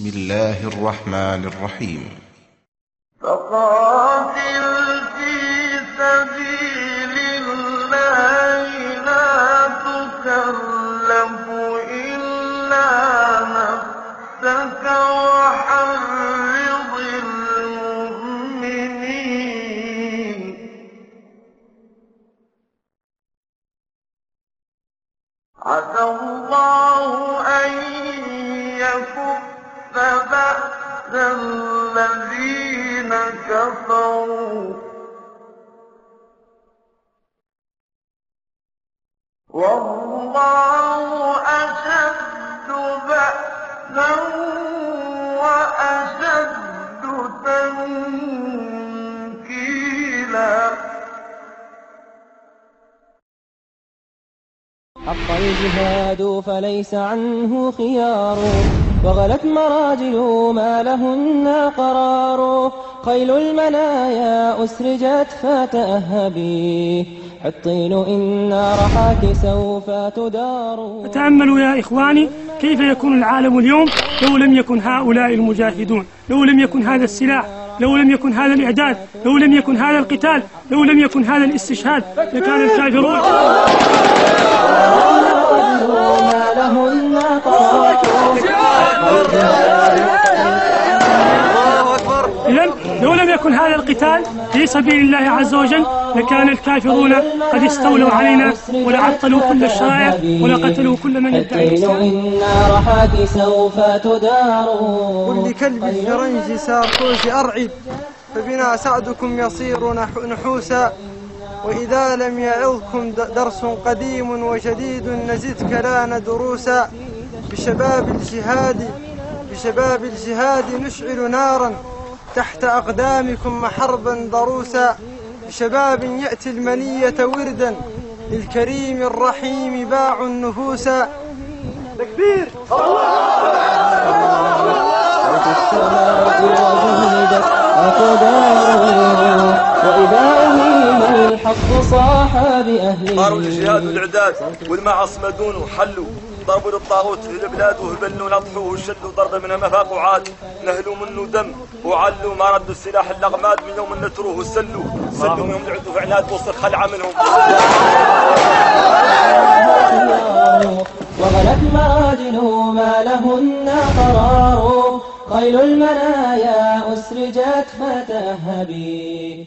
بسم الله الرحمن الرحيم. فقاتل في سبيل الله لا تكلف إلا نفسك وحرض المؤمنين. عسى الله أن يكف بأس الذين كفروا. والله أشد بأسا وأشد تنكيلا. حق الجهاد فليس عنه خيار. وغلت مراجل ما لهن قرار. خيل المنايا أسرجت فتأهبي حطين إن رحاك سوف تدار. تأملوا يا إخواني كيف يكون العالم اليوم لو لم يكن هؤلاء المجاهدون؟ لو لم يكن هذا السلاح؟ لو لم يكن هذا الإعداد؟ لو لم يكن هذا القتال؟ لو لم يكن هذا الاستشهاد؟ لكان الكافرون ما لهن قرار إذا لو لم يكن هذا القتال في سبيل الله عز وجل لكان الكافرون قد استولوا علينا ولعطلوا كل الشرائع ولقتلوا كل من يدعي إن رحاك سوف تدار. كل كلب الفرنج ساركوز أرعب فبنا سعدكم يصير نح- نحوسا وإذا لم يعظكم درس قديم وجديد نزدك لأن دروسا بشباب الجهاد بشباب الجهاد نشعل نارا تحت أقدامكم حربا ضروسا بشباب يأتي المنية وردا للكريم الرحيم باع وإذا أهيم الحق صاح بأهله صاروا الجهاد والإعداد والمعصمة دونه حلوا ضربوا للطاغوت في البلاد وهبلوا نطحوا وشلوا ضربة منها مفاق وعاد. نهلوا منه دم وعلوا ما ردوا السلاح الاغماد من يوم نتروه وسلوا. سلوا منهم لعدوا في عناد وصل خلعة منهم. وغلت مراجل ما لهن قرار. خيل المنايا أسرجت فتأهبي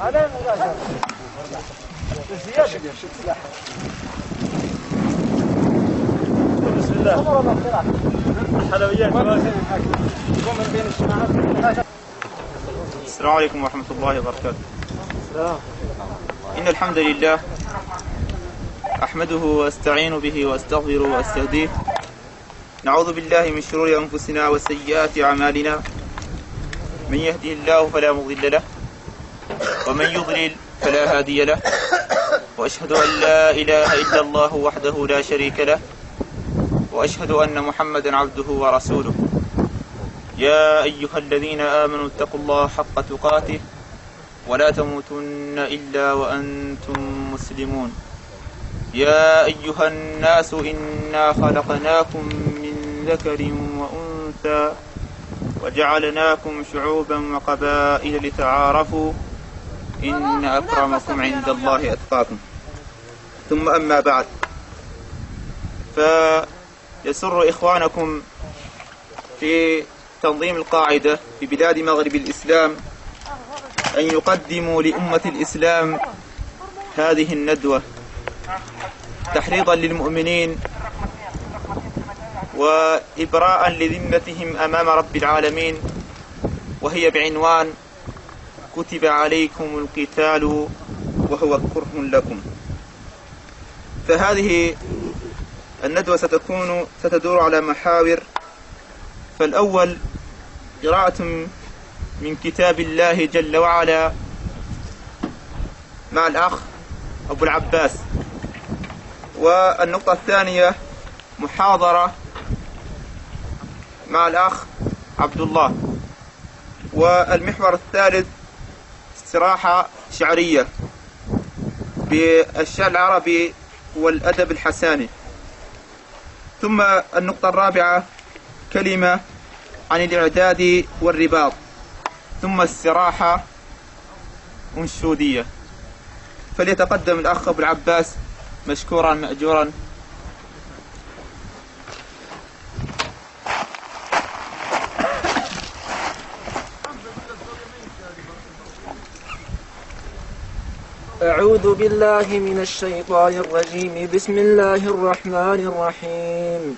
هذا السلام عليكم ورحمة الله وبركاته. إن الحمد لله أحمده وأستعين به وأستغفره وأستهديه. نعوذ بالله من شرور أنفسنا وسيئات أعمالنا. من يهده الله فلا مضل له ومن يضلل فلا هادي له. وأشهد أن لا إله إلا الله وحده لا شريك له. وأشهد أن محمدا عبده ورسوله. يا أيها الذين آمنوا اتقوا الله حق تقاته ولا تموتن إلا وأنتم مسلمون. يا أيها الناس إنا خلقناكم من ذكر وأنثى وجعلناكم شعوبا وقبائل لتعارفوا. إن أكرمكم عند الله أتقاكم. ثم أما بعد. فيسر إخوانكم في تنظيم القاعدة في بلاد مغرب الإسلام أن يقدموا لأمة الإسلام هذه الندوة تحريضا للمؤمنين وإبراء لذمتهم أمام رب العالمين وهي بعنوان كتب عليكم القتال وهو كره لكم. فهذه الندوة ستكون ستدور على محاور فالأول قراءة من كتاب الله جل وعلا مع الأخ أبو العباس. والنقطة الثانية محاضرة مع الأخ عبد الله. والمحور الثالث استراحة شعرية بالشعر العربي والأدب الحساني. ثم النقطة الرابعة كلمة عن الإعداد والرباط ثم استراحة أنشودية فليتقدم الأخ أبو العباس مشكورا مأجورا أعوذ بالله من الشيطان الرجيم. بسم الله الرحمن الرحيم.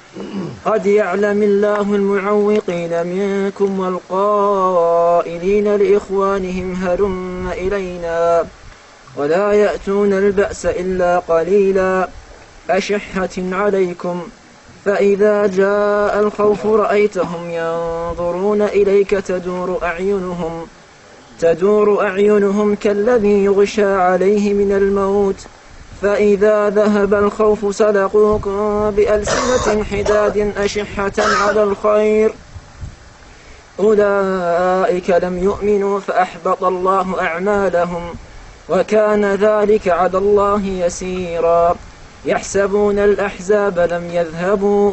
قد يعلم الله المعوقين منكم والقائلين لإخوانهم هلم إلينا ولا يأتون البأس إلا قليلا. أشحة عليكم. فإذا جاء الخوف رأيتهم ينظرون إليك تدور أعينهم. تدور أعينهم كالذي يغشى عليه من الموت فإذا ذهب الخوف سلقوكم بألسنة حداد أشحة على الخير. أولئك لم يؤمنوا فأحبط الله أعمالهم وكان ذلك على الله يسيرا. يحسبون الأحزاب لم يذهبوا.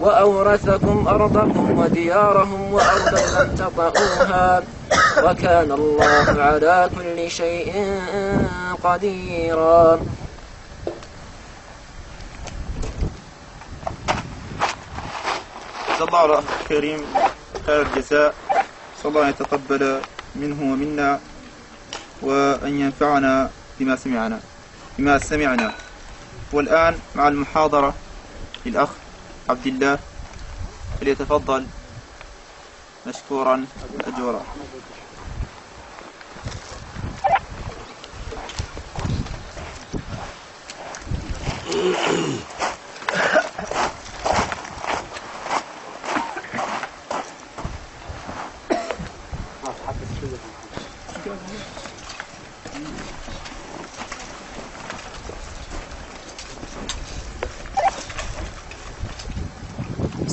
وأورثكم أرضهم وديارهم وأرضا لم تطئوها وكان الله على كل شيء قديرا. صلى على الأخ الكريم. خير الجزاء. صلى الله أن يتقبل منه ومنا وأن ينفعنا بما سمعنا. بما سمعنا. والآن مع المحاضرة للأخ عبد الله فليتفضل مشكورا مأجورا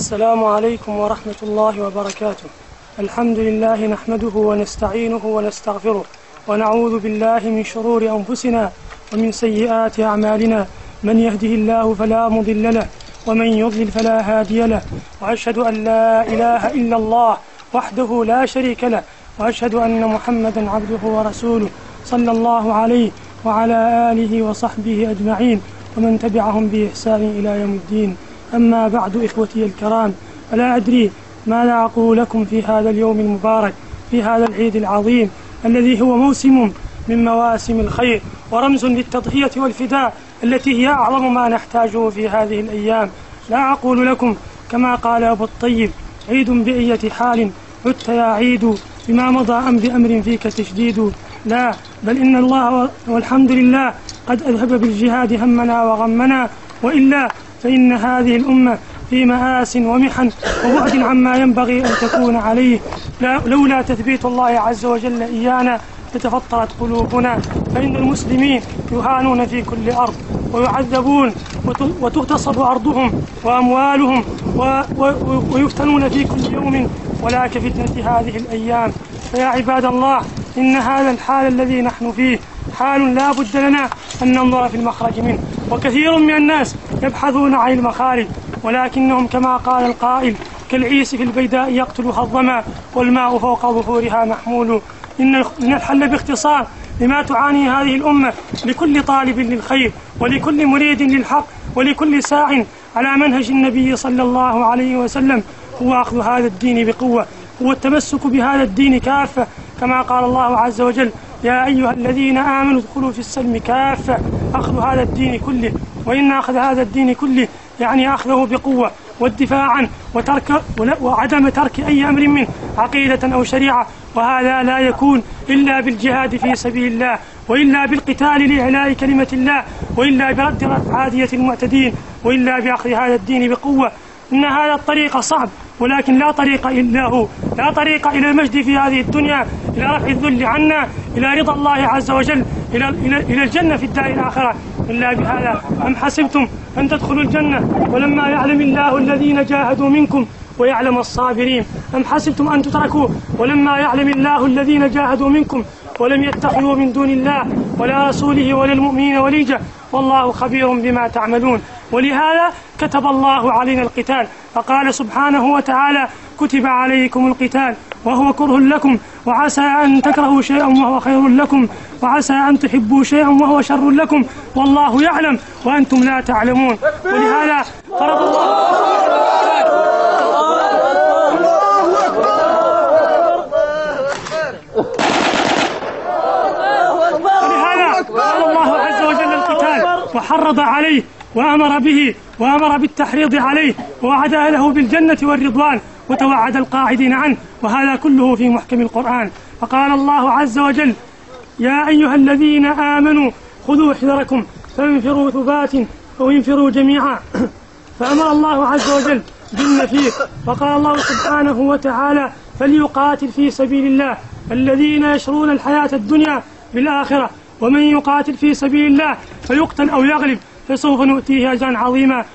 السلام عليكم ورحمة الله وبركاته. الحمد لله نحمده ونستعينه ونستغفره ونعوذ بالله من شرور أنفسنا ومن سيئات أعمالنا. من يهده الله فلا مضل له ومن يضلل فلا هادي له. وأشهد أن لا إله إلا الله وحده لا شريك له. وأشهد أن محمدا عبده ورسوله صلى الله عليه وعلى آله وصحبه أجمعين. ومن تبعهم بإحسان إلى يوم الدين. أما بعد إخوتي الكرام فلا أدري ماذا أقول لكم في هذا اليوم المبارك في هذا العيد العظيم الذي هو موسم من مواسم الخير ورمز للتضحية والفداء التي هي أعظم ما نحتاجه في هذه الأيام. لا أقول لكم كما قال أبو الطيب عيد بأية حال عدت يا عيد بما مضى أم بأمر فيك تشديد. لا بل إن الله والحمد لله قد أذهب بالجهاد همنا وغمنا وإلا فإن هذه الأمة في مآس ومحن وبعد عما ينبغي أن تكون عليه. لا لولا تثبيت الله عز وجل إيانا لتفطرت قلوبنا. فإن المسلمين يهانون في كل أرض ويعذبون وت- وتغتصب أرضهم وأموالهم ويفتنون في كل يوم. ولا كفتنة هذه الأيام. فيا عباد الله إن هذا الحال الذي نحن فيه حال لا بد لنا أن ننظر في المخرج منه. وكثير من الناس يبحثون عن المخارج ولكنهم كما قال القائل كالعيس في البيداء يقتلها الظما والماء فوق ظهورها محمول. إن الحل باختصار لما تعاني هذه الأمة لكل طالب للخير ولكل مريد للحق ولكل ساع على منهج النبي صلى الله عليه وسلم. هو أخذ هذا الدين بقوة هو التمسك بهذا الدين كافة كما قال الله عز وجل يا أيها الذين آمنوا ادخلوا في السلم كافة أخذ هذا الدين كله وإن أخذ هذا الدين كله يعني أخذه بقوة والدفاع عنه وترك وعدم ترك أي أمر منه عقيدة أو شريعة وهذا لا يكون إلا بالجهاد في سبيل الله وإلا بالقتال لإعلاء كلمة الله وإلا برد عادية المعتدين وإلا بأخذ هذا الدين بقوة. إن هذا الطريق صعب ولكن لا طريق إلا هو لا طريق إلى المجد في هذه الدنيا إلى رفع الذل عنا إلى رضا الله عز وجل إلى, إلى, إلى الجنة في الدار الآخرة. إلا بهذا. أم حسبتم أن تدخلوا الجنة؟ ولما يعلم الله الذين جاهدوا منكم ويعلم الصابرين. أم حسبتم أن تتركوا ولما يعلم الله الذين جاهدوا منكم ولم يتخذوا من دون الله ولا رسوله ولا المؤمنين وليجا والله خبير بما تعملون. ولهذا كتب الله علينا القتال. فقال سبحانه وتعالى كتب عليكم القتال وهو كره لكم وعسى أن تكرهوا شيئا وهو خير لكم وعسى أن تحبوا شيئا وهو شر لكم. والله يعلم وأنتم لا تعلمون. ولهذا فرض الله ولهذا قال الله عز وجل القتال وحرض عليه وأمر به وأمر بالتحريض عليه ووعد له بالجنة والرضوان وتوعد القاعدين عنه وهذا كله في محكم القرآن. فقال الله عز وجل يا أيها الذين آمنوا خذوا حذركم فانفروا ثبات أو انفروا جميعا. فأمر الله عز وجل بالنفير وقال الله سبحانه وتعالى فليقاتل في سبيل الله الذين يشرون الحياة الدنيا بالآخرة. ومن يقاتل في سبيل الله فيقتل أو يغلب فسوف نؤتيه أجرا عظيما.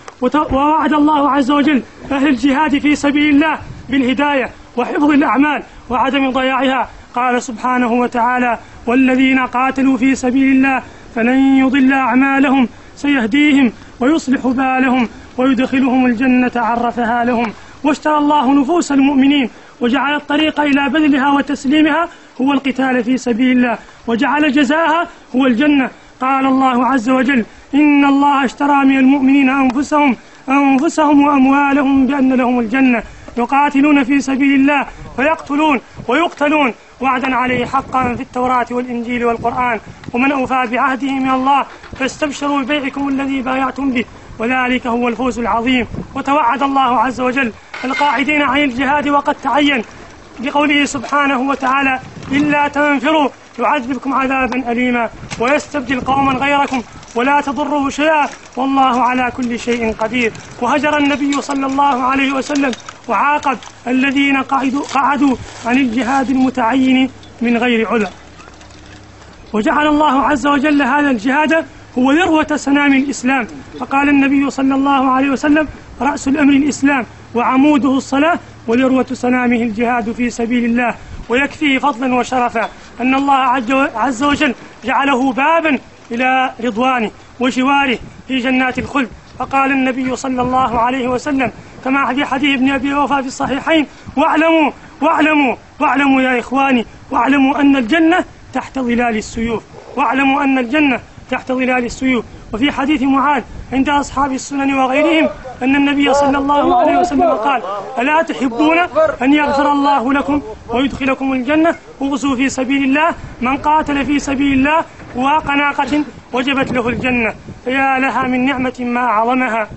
ووعد الله عز وجل أهل الجهاد في سبيل الله بالهداية وحفظ الأعمال وعدم ضياعها. قال سبحانه وتعالى والذين قاتلوا في سبيل الله فلن يضل أعمالهم سيهديهم ويصلح بالهم ويدخلهم الجنة عرفها لهم. واشترى الله نفوس المؤمنين وجعل الطريق إلى بذلها وتسليمها هو القتال في سبيل الله وجعل جزاها هو الجنة. قال الله عز وجل إن الله اشترى من المؤمنين أنفسهم أنفسهم وأموالهم بأن لهم الجنة. يقاتلون في سبيل الله فيقتلون ويقتلون. وعدا عليه حقا في التوراة والإنجيل والقرآن. ومن أوفى بعهده من الله فاستبشروا ببيعكم الذي بايعتم به. وذلك هو الفوز العظيم. وتوعد الله عز وجل القاعدين عن الجهاد وقد تعين بقوله سبحانه وتعالى إلا تنفروا. يعذبكم عذابا أليما ويستبدل قوما غيركم ولا تضره شيئا. والله على كل شيء قدير. وهجر النبي صلى الله عليه وسلم وعاقب الذين قعدوا, قعدوا عن الجهاد المتعين من غير عذر. وجعل الله عز وجل هذا الجهاد هو ذروة سنام الإسلام. فقال النبي صلى الله عليه وسلم رأس الأمر الإسلام وعموده الصلاة وذروة سنامه الجهاد في سبيل الله. ويكفيه فضلا وشرفا أن الله عز- وجل جعله بابا إلى رضوانه وجواره في جنات الخلد. فقال النبي صلى الله عليه وسلم كما في حديث ابن أبي وفا في الصحيحين واعلموا واعلموا واعلموا يا إخواني واعلموا أن الجنة تحت ظلال السيوف واعلموا أن الجنة تحت ظلال السيوف. وفي حديث معاذ عند أصحاب السنن وغيرهم أن النبي صلى الله عليه وسلم قال ألا تحبون أن يغفر الله لكم ويدخلكم الجنة؟ اغزوا في سبيل الله. من قاتل في سبيل الله واق ناقة وجبت له الجنة. فيا لها من نعمة ما أعظمها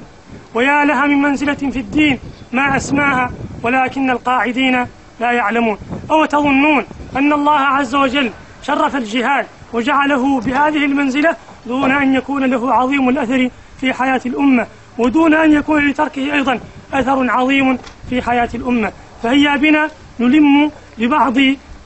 ويا لها من منزلة في الدين ما أسماها. ولكن القاعدين لا يعلمون. أو تظنون أن الله عز وجل شرف الجهاد وجعله بهذه المنزلة دون أن يكون له عظيم الأثر في حياة الأمة ودون أن يكون لتركه أيضا أثر عظيم في حياة الأمة. فهيا بنا نلم ببعض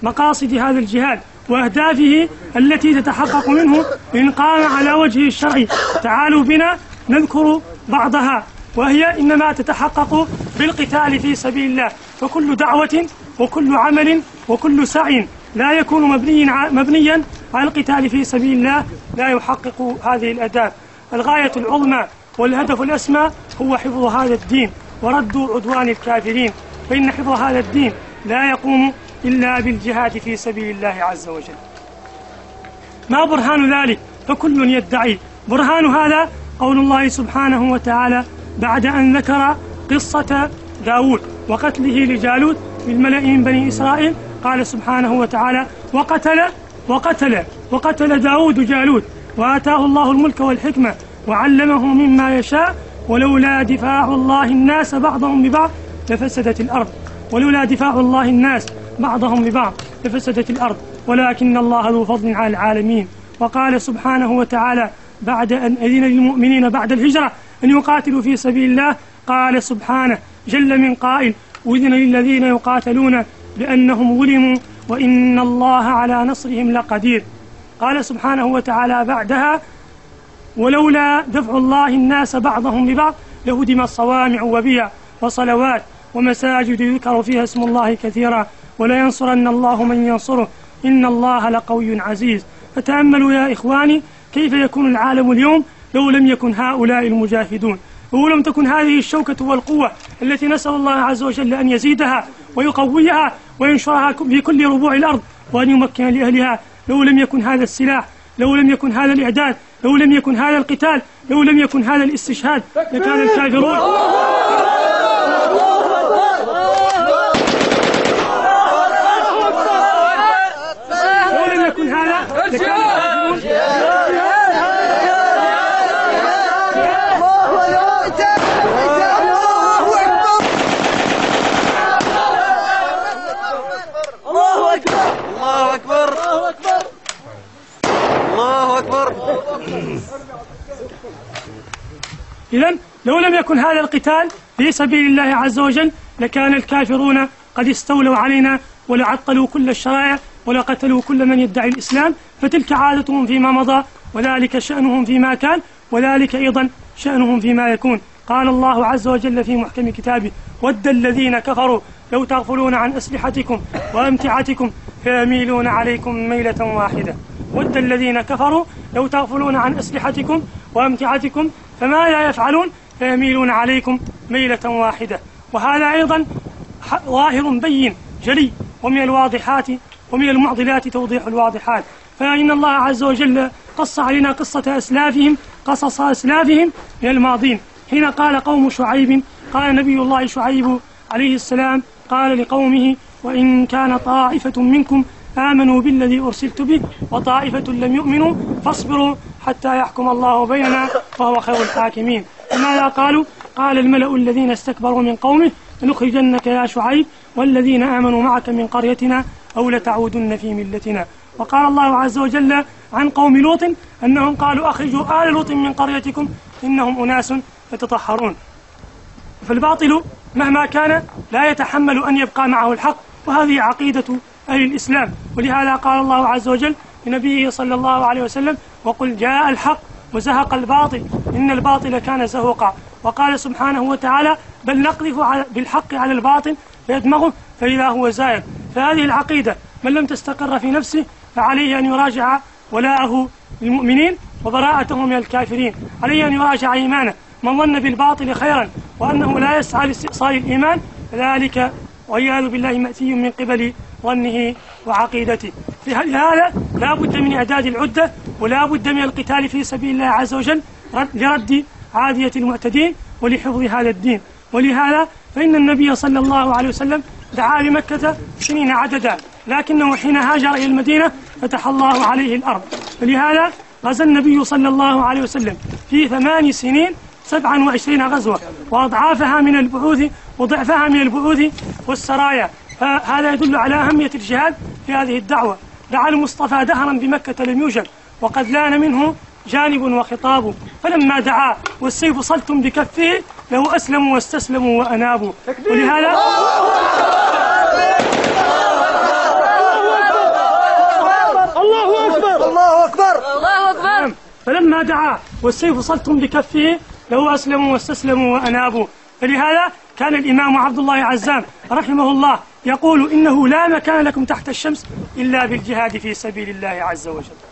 مقاصد هذا الجهاد وأهدافه التي تتحقق منه إن قام على وجه الشرع. تعالوا بنا نذكر بعضها وهي إنما تتحقق بالقتال في سبيل الله. فكل دعوة وكل عمل وكل سعي لا يكون مبنيا مبنيا على القتال في سبيل الله لا يحقق هذه الأهداف. الغاية العظمى والهدف الأسمى هو حفظ هذا الدين ورد عدوان الكافرين. فإن حفظ هذا الدين لا يقوم إلا بالجهاد في سبيل الله عز وجل. ما برهان ذلك؟ فكل يدعي. برهان هذا قول الله سبحانه وتعالى بعد أن ذكر قصة داود وقتله لجالوت بالملأ من بني إسرائيل. قال سبحانه وتعالى وقتل وقتل وقتل داود جالوت وآتاه الله الملك والحكمة وعلمه مما يشاء ولولا دفاع الله الناس بعضهم ببعض لفسدت الأرض. ولولا دفاع الله الناس بعضهم ببعض لفسدت الأرض. ولكن الله ذو فضل على العالمين. وقال سبحانه وتعالى بعد أن أذن للمؤمنين بعد الهجرة أن يقاتلوا في سبيل الله. قال سبحانه جل من قائل أذن للذين يقاتلون بأنهم ظلموا وإن الله على نصرهم لقدير. قال سبحانه وتعالى بعدها ولولا دفع الله الناس بعضهم ببعض لهدم الصوامع وبيع وصلوات ومساجد يذكر فيها اسم الله كثيرا ولينصرن الله من ينصره. إن الله لقوي عزيز. فتأملوا يا إخواني كيف يكون العالم اليوم لو لم يكن هؤلاء المجاهدون؟ ولم تكن هذه الشوكة والقوة التي نسأل الله عز وجل أن يزيدها ويقويها وينشرها في كل ربوع الأرض وأن يمكن لأهلها لو لم يكن هذا السلاح لو لم يكن هذا الإعداد لو لم يكن هذا القتال لو لم يكن هذا الاستشهاد لكان الكافرون لو لم يكن هذا لكان الكافرون الله أكبر الله أكبر الله أكبر إذا لو لم يكن هذا القتال في سبيل الله عز وجل لكان الكافرون قد استولوا علينا ولعطلوا كل الشرائع ولقتلوا كل من يدعي الإسلام فتلك عادتهم فيما مضى وذلك شأنهم فيما كان وذلك أيضا شأنهم فيما يكون. قال الله عز وجل في محكم كتابه ود الذين كفروا لو تغفلون عن أسلحتكم وأمتعتكم فيميلون عليكم ميلة واحدة. ود الذين كفروا لو تغفلون عن أسلحتكم وأمتعتكم فماذا يفعلون فيميلون عليكم ميلة واحدة. وهذا أيضا ظاهر بين جلي ومن الواضحات ومن المعضلات توضيح الواضحات. فإن الله عز وجل قص علينا قصة أسلافهم قصص أسلافهم من الماضين. حين قال قوم شعيب قال نبي الله شعيب عليه السلام قال لقومه وإن كان طائفة منكم آمنوا بالذي أرسلت به وطائفة لم يؤمنوا فاصبروا حتى يحكم الله بيننا وهو خير الحاكمين. ماذا قالوا؟ قال الملأ الذين استكبروا من قومه لنخرجنك يا شعيب والذين آمنوا معك من قريتنا أو لتعودن في ملتنا. وقال الله عز وجل عن قوم لوط أنهم قالوا أخرجوا آل لوط من قريتكم إنهم أناس يتطهرون. فالباطل مهما كان لا يتحمل أن يبقى معه الحق وهذه عقيدة أهل الإسلام. ولهذا قال الله عز وجل لنبيه صلى الله عليه وسلم وقل جاء الحق وزهق الباطل إن الباطل كان زهوقا. وقال سبحانه وتعالى بل نقذف بالحق على الباطل فيدمغه فإذا هو زائغ فهذه العقيدة من لم تستقر في نفسه فعليه أن يراجع ولاءه للمؤمنين وبراءته من الكافرين. عليه أن يراجع إيمانه. من ظن بالباطل خيرا وأنه لا يسعى لاستئصال الإيمان فذلك والعياذ بالله مأتي من قبل ظنه وعقيدته. في هذا لا بد من إعداد العدة ولا بد من القتال في سبيل الله عز وجل رد- لرد عادية المعتدين ولحفظ هذا الدين. ولهذا فإن النبي صلى الله عليه وسلم دعا لمكة سنين عددا لكنه حين هاجر إلى المدينة فتح الله عليه الأرض. فلهذا غزا النبي صلى الله عليه وسلم في ثمان سنين سبعا وعشرين غزوة وأضعافها من البعوث وضعفها من البعوث والسرايا. فهذا يدل على أهمية الجهاد في هذه الدعوة. دعا المصطفى دهرا بمكة لم يوجد. وقد لأن منه جانب وخطاب. فلما دعا والسيف صلتم بكفه له أسلموا واستسلموا وأنابوا. ولهذا الله أكبر. الله أكبر. فلما دعا والسيف صلتم بكفه له أسلموا واستسلموا وأنابوا. فلهذا كان الإمام عبد الله عزام رحمه الله يقول إنه لا مكان لكم تحت الشمس إلا بالجهاد في سبيل الله عز وجل.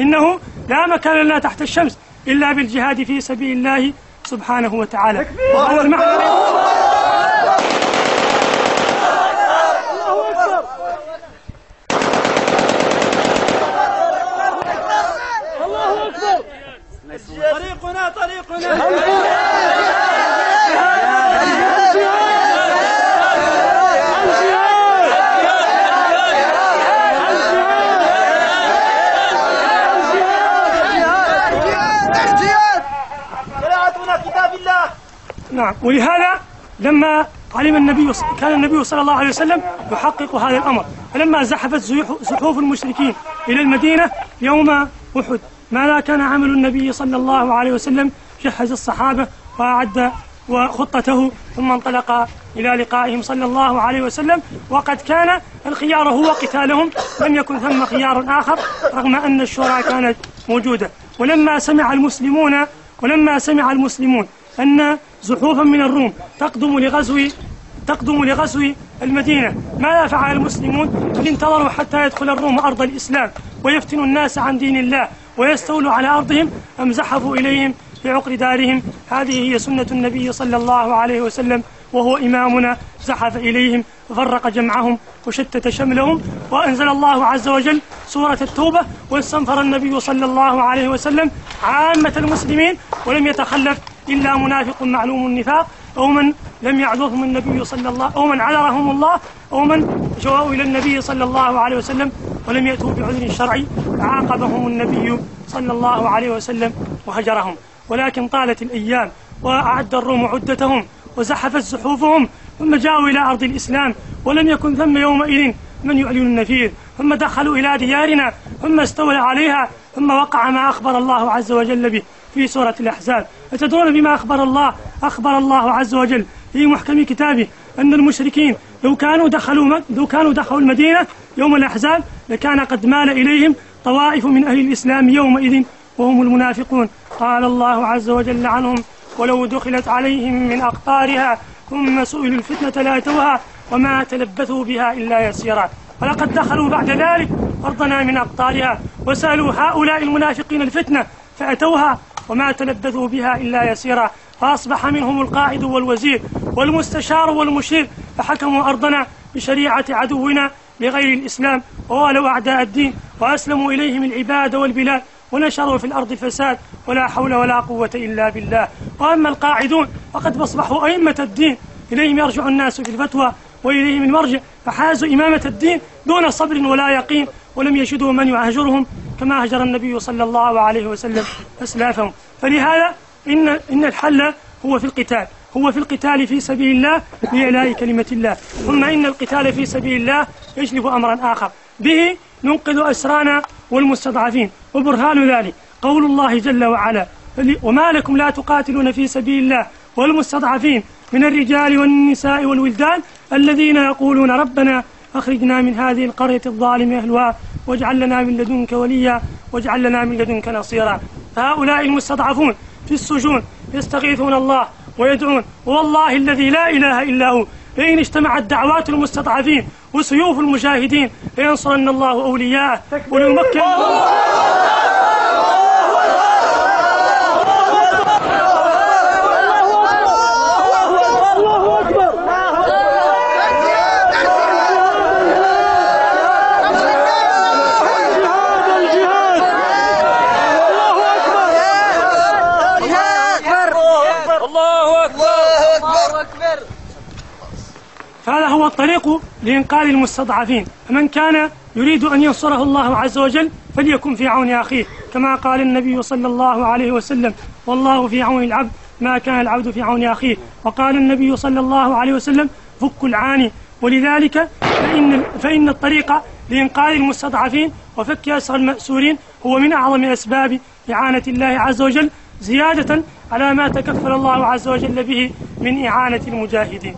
إنه لا مكان لنا تحت الشمس إلا بالجهاد في سبيل الله سبحانه وتعالى. وهذا المعنى طريقنا طريقنا. نعم. ولهذا لما علم النبي كان النبي صلى الله عليه وسلم يحقق هذا الأمر. فلما زحفت زحوف المشركين إلى المدينة يوم أحد ماذا كان عمل النبي صلى الله عليه وسلم؟ جهز الصحابة وأعد وخطته ثم انطلق إلى لقائهم صلى الله عليه وسلم. وقد كان الخيار هو قتالهم. لم يكن ثم خيار آخر رغم أن الشورى كانت موجودة. ولما سمع المسلمون ولما سمع المسلمون أن زحوفا من الروم تقدم لغزو تقدم لغزو المدينة. ماذا فعل المسلمون؟ هل انتظروا حتى يدخل الروم أرض الإسلام ويفتنوا الناس عن دين الله ويستولوا على أرضهم أم زحفوا إليهم في عقر دارهم؟ هذه هي سنة النبي صلى الله عليه وسلم وهو إمامنا. زحف إليهم وفرق جمعهم وشتت شملهم وأنزل الله عز وجل سورة التوبة واستنفر النبي صلى الله عليه وسلم عامة المسلمين ولم يتخلف. إلا منافق معلوم النفاق أو من لم يعذرهم النبي صلى الله أو من عذرهم الله أو من جاءوا إلى النبي صلى الله عليه وسلم ولم يأتوا بعذر شرعي فعاقبهم النبي صلى الله عليه وسلم وهجرهم. ولكن طالت الأيام وأعد الروم عدتهم وزحفت زحوفهم ثم جاءوا إلى أرض الإسلام ولم يكن ثم يومئذ من يعلن النفير. ثم دخلوا إلى ديارنا ثم استولى عليها ثم وقع ما أخبر الله عز وجل به. في سورة الأحزاب. أتدرون بما أخبر الله؟ أخبر الله عز وجل في محكم كتابه أن المشركين لو كانوا دخلوا لو كانوا دخلوا المدينة يوم الأحزاب لكان قد مال إليهم طوائف من أهل الإسلام يومئذ وهم المنافقون. قال الله عز وجل عنهم ولو دخلت عليهم من أقطارها ثم سئلوا الفتنة لاتوها وما تلبثوا بها إلا يسيرا. ولقد دخلوا بعد ذلك أرضنا من أقطارها وسألوا هؤلاء المنافقين الفتنة فأتوها وما تلبثوا بها إلا يسيرا. فأصبح منهم القائد والوزير والمستشار والمشير فحكموا أرضنا بشريعة عدونا لغير الإسلام ووالوا أعداء الدين وأسلموا إليهم العباد والبلاد ونشروا في الأرض فساد ولا حول ولا قوة إلا بالله. وأما القاعدون فقد أصبحوا أئمة الدين إليهم يرجع الناس في الفتوى وإليهم المرجع فحازوا إمامة الدين دون صبر ولا يقين ولم يجدوا من يهجرهم كما هجر النبي صلى الله عليه وسلم أسلافهم. فلهذا إن إن الحل هو في القتال. هو في القتال في سبيل الله لإعلاء كلمة الله. ثم إن القتال في سبيل الله يجلب أمرا آخر. به ننقذ أسرانا والمستضعفين. وبرهان ذلك. قول الله جل وعلا. وما لكم لا تقاتلون في سبيل الله والمستضعفين من الرجال والنساء والولدان الذين يقولون ربنا أخرجنا من هذه القرية الظالم أهلها واجعل لنا من لدنك وليا واجعل لنا من لدنك نصيرا. فهؤلاء المستضعفون في السجون يستغيثون الله ويدعون والله الذي لا إله إلا هو. لئن اجتمعت دعوات المستضعفين وسيوف المجاهدين لينصرن الله أولياءه وليمكن هو الطريق لإنقاذ المستضعفين. فمن كان يريد أن ينصره الله عز وجل فليكن في عون أخيه كما قال النبي صلى الله عليه وسلم والله في عون العبد ما كان العبد في عون أخيه. وقال النبي صلى الله عليه وسلم فك العاني. ولذلك فإن, فإن الطريق لإنقاذ المستضعفين وفك أسر المأسورين هو من أعظم أسباب إعانة الله عز وجل زيادة على ما تكفل الله عز وجل به من إعانة المجاهدين.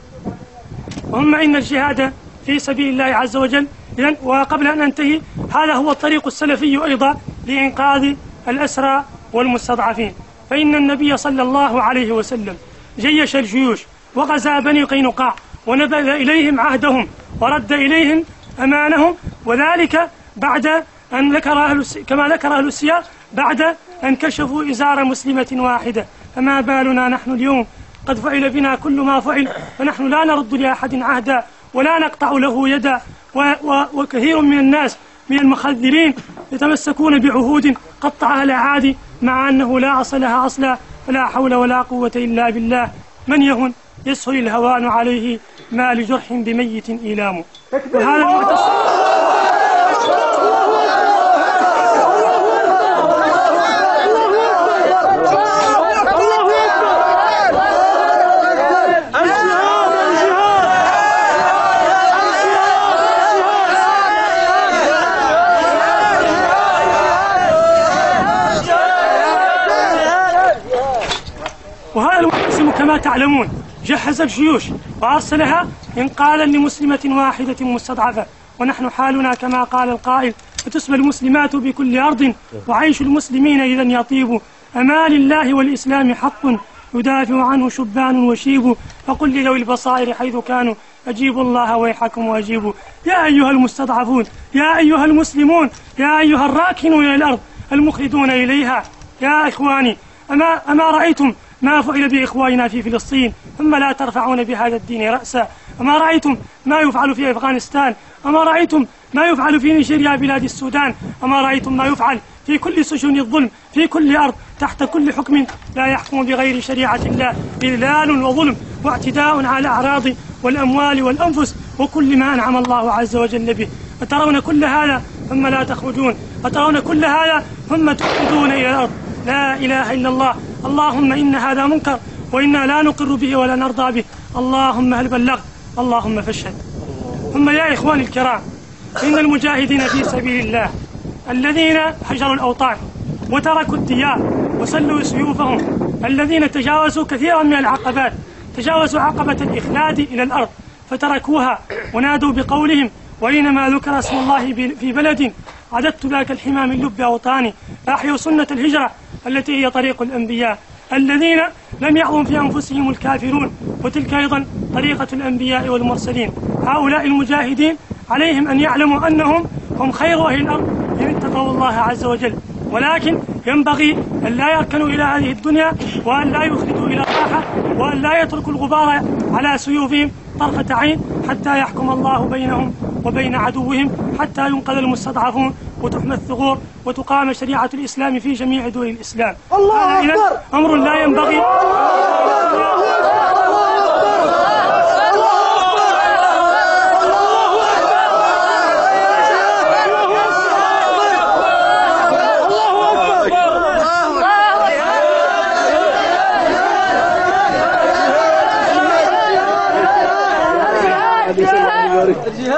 وهم إن الجهاد في سبيل الله عز وجل. إذن وقبل أن أنتهي هذا هو الطريق السلفي أيضا لإنقاذ الأسرى والمستضعفين. فإن النبي صلى الله عليه وسلم جيش الجيوش وغزا بني قينقاع ونبذ إليهم عهدهم ورد إليهم أمانهم وذلك بعد أن ذكر أهل كما ذكر أهل السياق بعد أن كشفوا إزار مسلمة واحدة. فما بالنا نحن اليوم قد فعل بنا كل ما فعل فنحن لا نرد لأحد عهدا ولا نقطع له يدا وكثير من الناس من المخذلين يتمسكون بعهود قطعها الأعادي مع أنه لا أصل لها أصلا فلا حول ولا قوة إلا بالله. من يهن؟ يسهل الهوان عليه ما لجرح بميت إيلام وهذا المعتصم كما تعلمون. جهز الجيوش. وأرسلها إنقاذا لمسلمة واحدة مستضعفة. ونحن حالنا كما قال القائل فتسبى المسلمات بكل أرض وعيش المسلمين إذا يطيب. أما لله والإسلام حق. يدافع عنه شبان وشيب. فقل لذوي البصائر حيث كانوا. أجيبوا الله ويحكم وأجيبوا يا أيها المستضعفون يا أيها المسلمون يا أيها الراكنون إلى الأرض المخلدون إليها. يا إخواني أما, أما رأيتم ما فعل بإخواننا في فلسطين ثم لا ترفعون بهذا الدين رأسا. أما رأيتم ما يفعل في أفغانستان؟ أما رأيتم ما يفعل في نيجيريا بلاد السودان؟ أما رأيتم ما يفعل في كل سجون الظلم في كل أرض تحت كل حكم لا يحكم بغير شريعة الله. إذلال وظلم واعتداء على الأعراض والأموال والأنفس وكل ما أنعم الله عز وجل به. أترون كل هذا ثم لا تخرجون. أترون كل هذا ثم تخرجون إلى الأرض. لا إله إلا الله. اللهم إن هذا منكر وإنا لا نقر به ولا نرضى به. اللهم هل بلغت؟ اللهم فاشهد. ثم يا إخواني الكرام إن المجاهدين في سبيل الله الذين هجروا الأوطان وتركوا الديار وسلوا سيوفهم الذين تجاوزوا كثيرا من العقبات تجاوزوا عقبة الإخلاد إلى الأرض فتركوها ونادوا بقولهم وإنما ذكر اسم الله في بلد عددت ذاك الحمى من لب أوطاني أحيوا سنة الهجرة التي هي طريق الأنبياء. الذين لم يعظم في أنفسهم الكافرون وتلك أيضا طريقة الأنبياء والمرسلين. هؤلاء المجاهدين عليهم أن يعلموا أنهم هم خير أهل الأرض إن اتقوا الله عز وجل. ولكن ينبغي أن لا يركنوا إلى هذه الدنيا وأن لا يخلدوا إلى الراحة وأن لا يتركوا الغبار على سيوفهم طرفة عين حتى يحكم الله بينهم وبين عدوهم حتى ينقذ المستضعفون. وتحمى الثغور وتقام شريعة الإسلام في جميع دول الإسلام. الله أكبر! أمر لا ينبغي.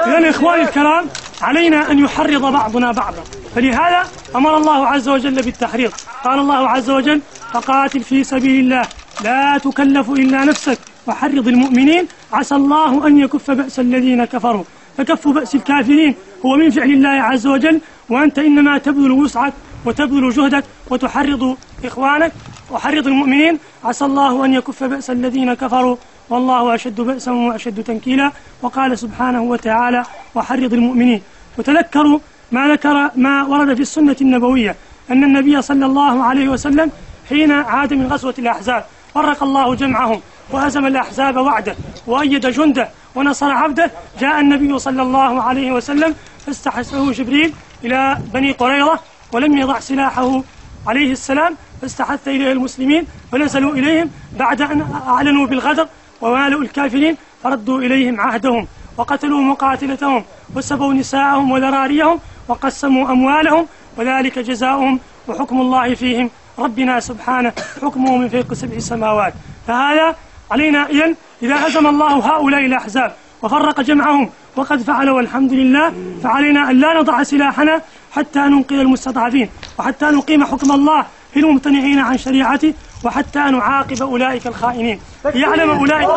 إذا إخواني الكرام علينا أن يحرض بعضنا بعضا. فلهذا أمر الله عز وجل بالتحريض. قال الله عز وجل فقاتل في سبيل الله. لا تكلف إلا نفسك. وحرض المؤمنين. عسى الله أن يكف بأس الذين كفروا. فكف بأس الكافرين هو من فعل الله عز وجل. وأنت إنما تبذل وسعك وتبذل جهدك وتحرض إخوانك وحرض المؤمنين. عسى الله أن يكف بأس الذين كفروا. والله أشد بأسا وأشد تنكيلا وقال سبحانه وتعالى وحرض المؤمنين. وتذكروا ما ذكر ما ورد في السنة النبوية أن النبي صلى الله عليه وسلم حين عاد من غزوة الأحزاب فرق الله جمعهم وهزم الأحزاب وعده وأيد جنده ونصر عبده. جاء النبي صلى الله عليه وسلم فاستحسه جبريل إلى بني قريظة ولم يضع سلاحه عليه السلام فاستحث إليه المسلمين فنزلوا إليهم بعد أن أعلنوا بالغدر ومالوا الكافرين فردوا إليهم عهدهم وقتلوا مقاتلتهم وسبوا نساءهم وذراريهم وقسموا أموالهم وذلك جزاؤهم وحكم الله فيهم. ربنا سبحانه حكمه من فوق سبع سماوات. فهذا علينا إذن إذا هزم الله هؤلاء الأحزاب وفرق جمعهم وقد فعل والحمد لله فعلينا أن لا نضع سلاحنا حتى ننقذ المستضعفين وحتى نقيم حكم الله في الممتنعين عن شريعته وحتى نعاقب أولئك الخائنين. ليعلم أولئك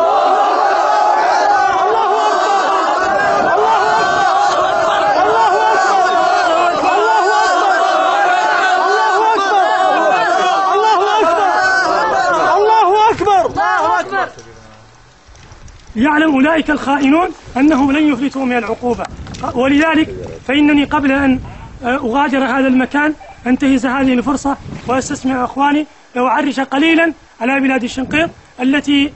يعلم أولئك الخائنون أنهم لن يفلتوا من العقوبة. ولذلك فإنني قبل أن أغادر هذا المكان أنتهز هذه الفرصة وأستسمع إخواني لو أعرج قليلا على بلاد الشنقيط التي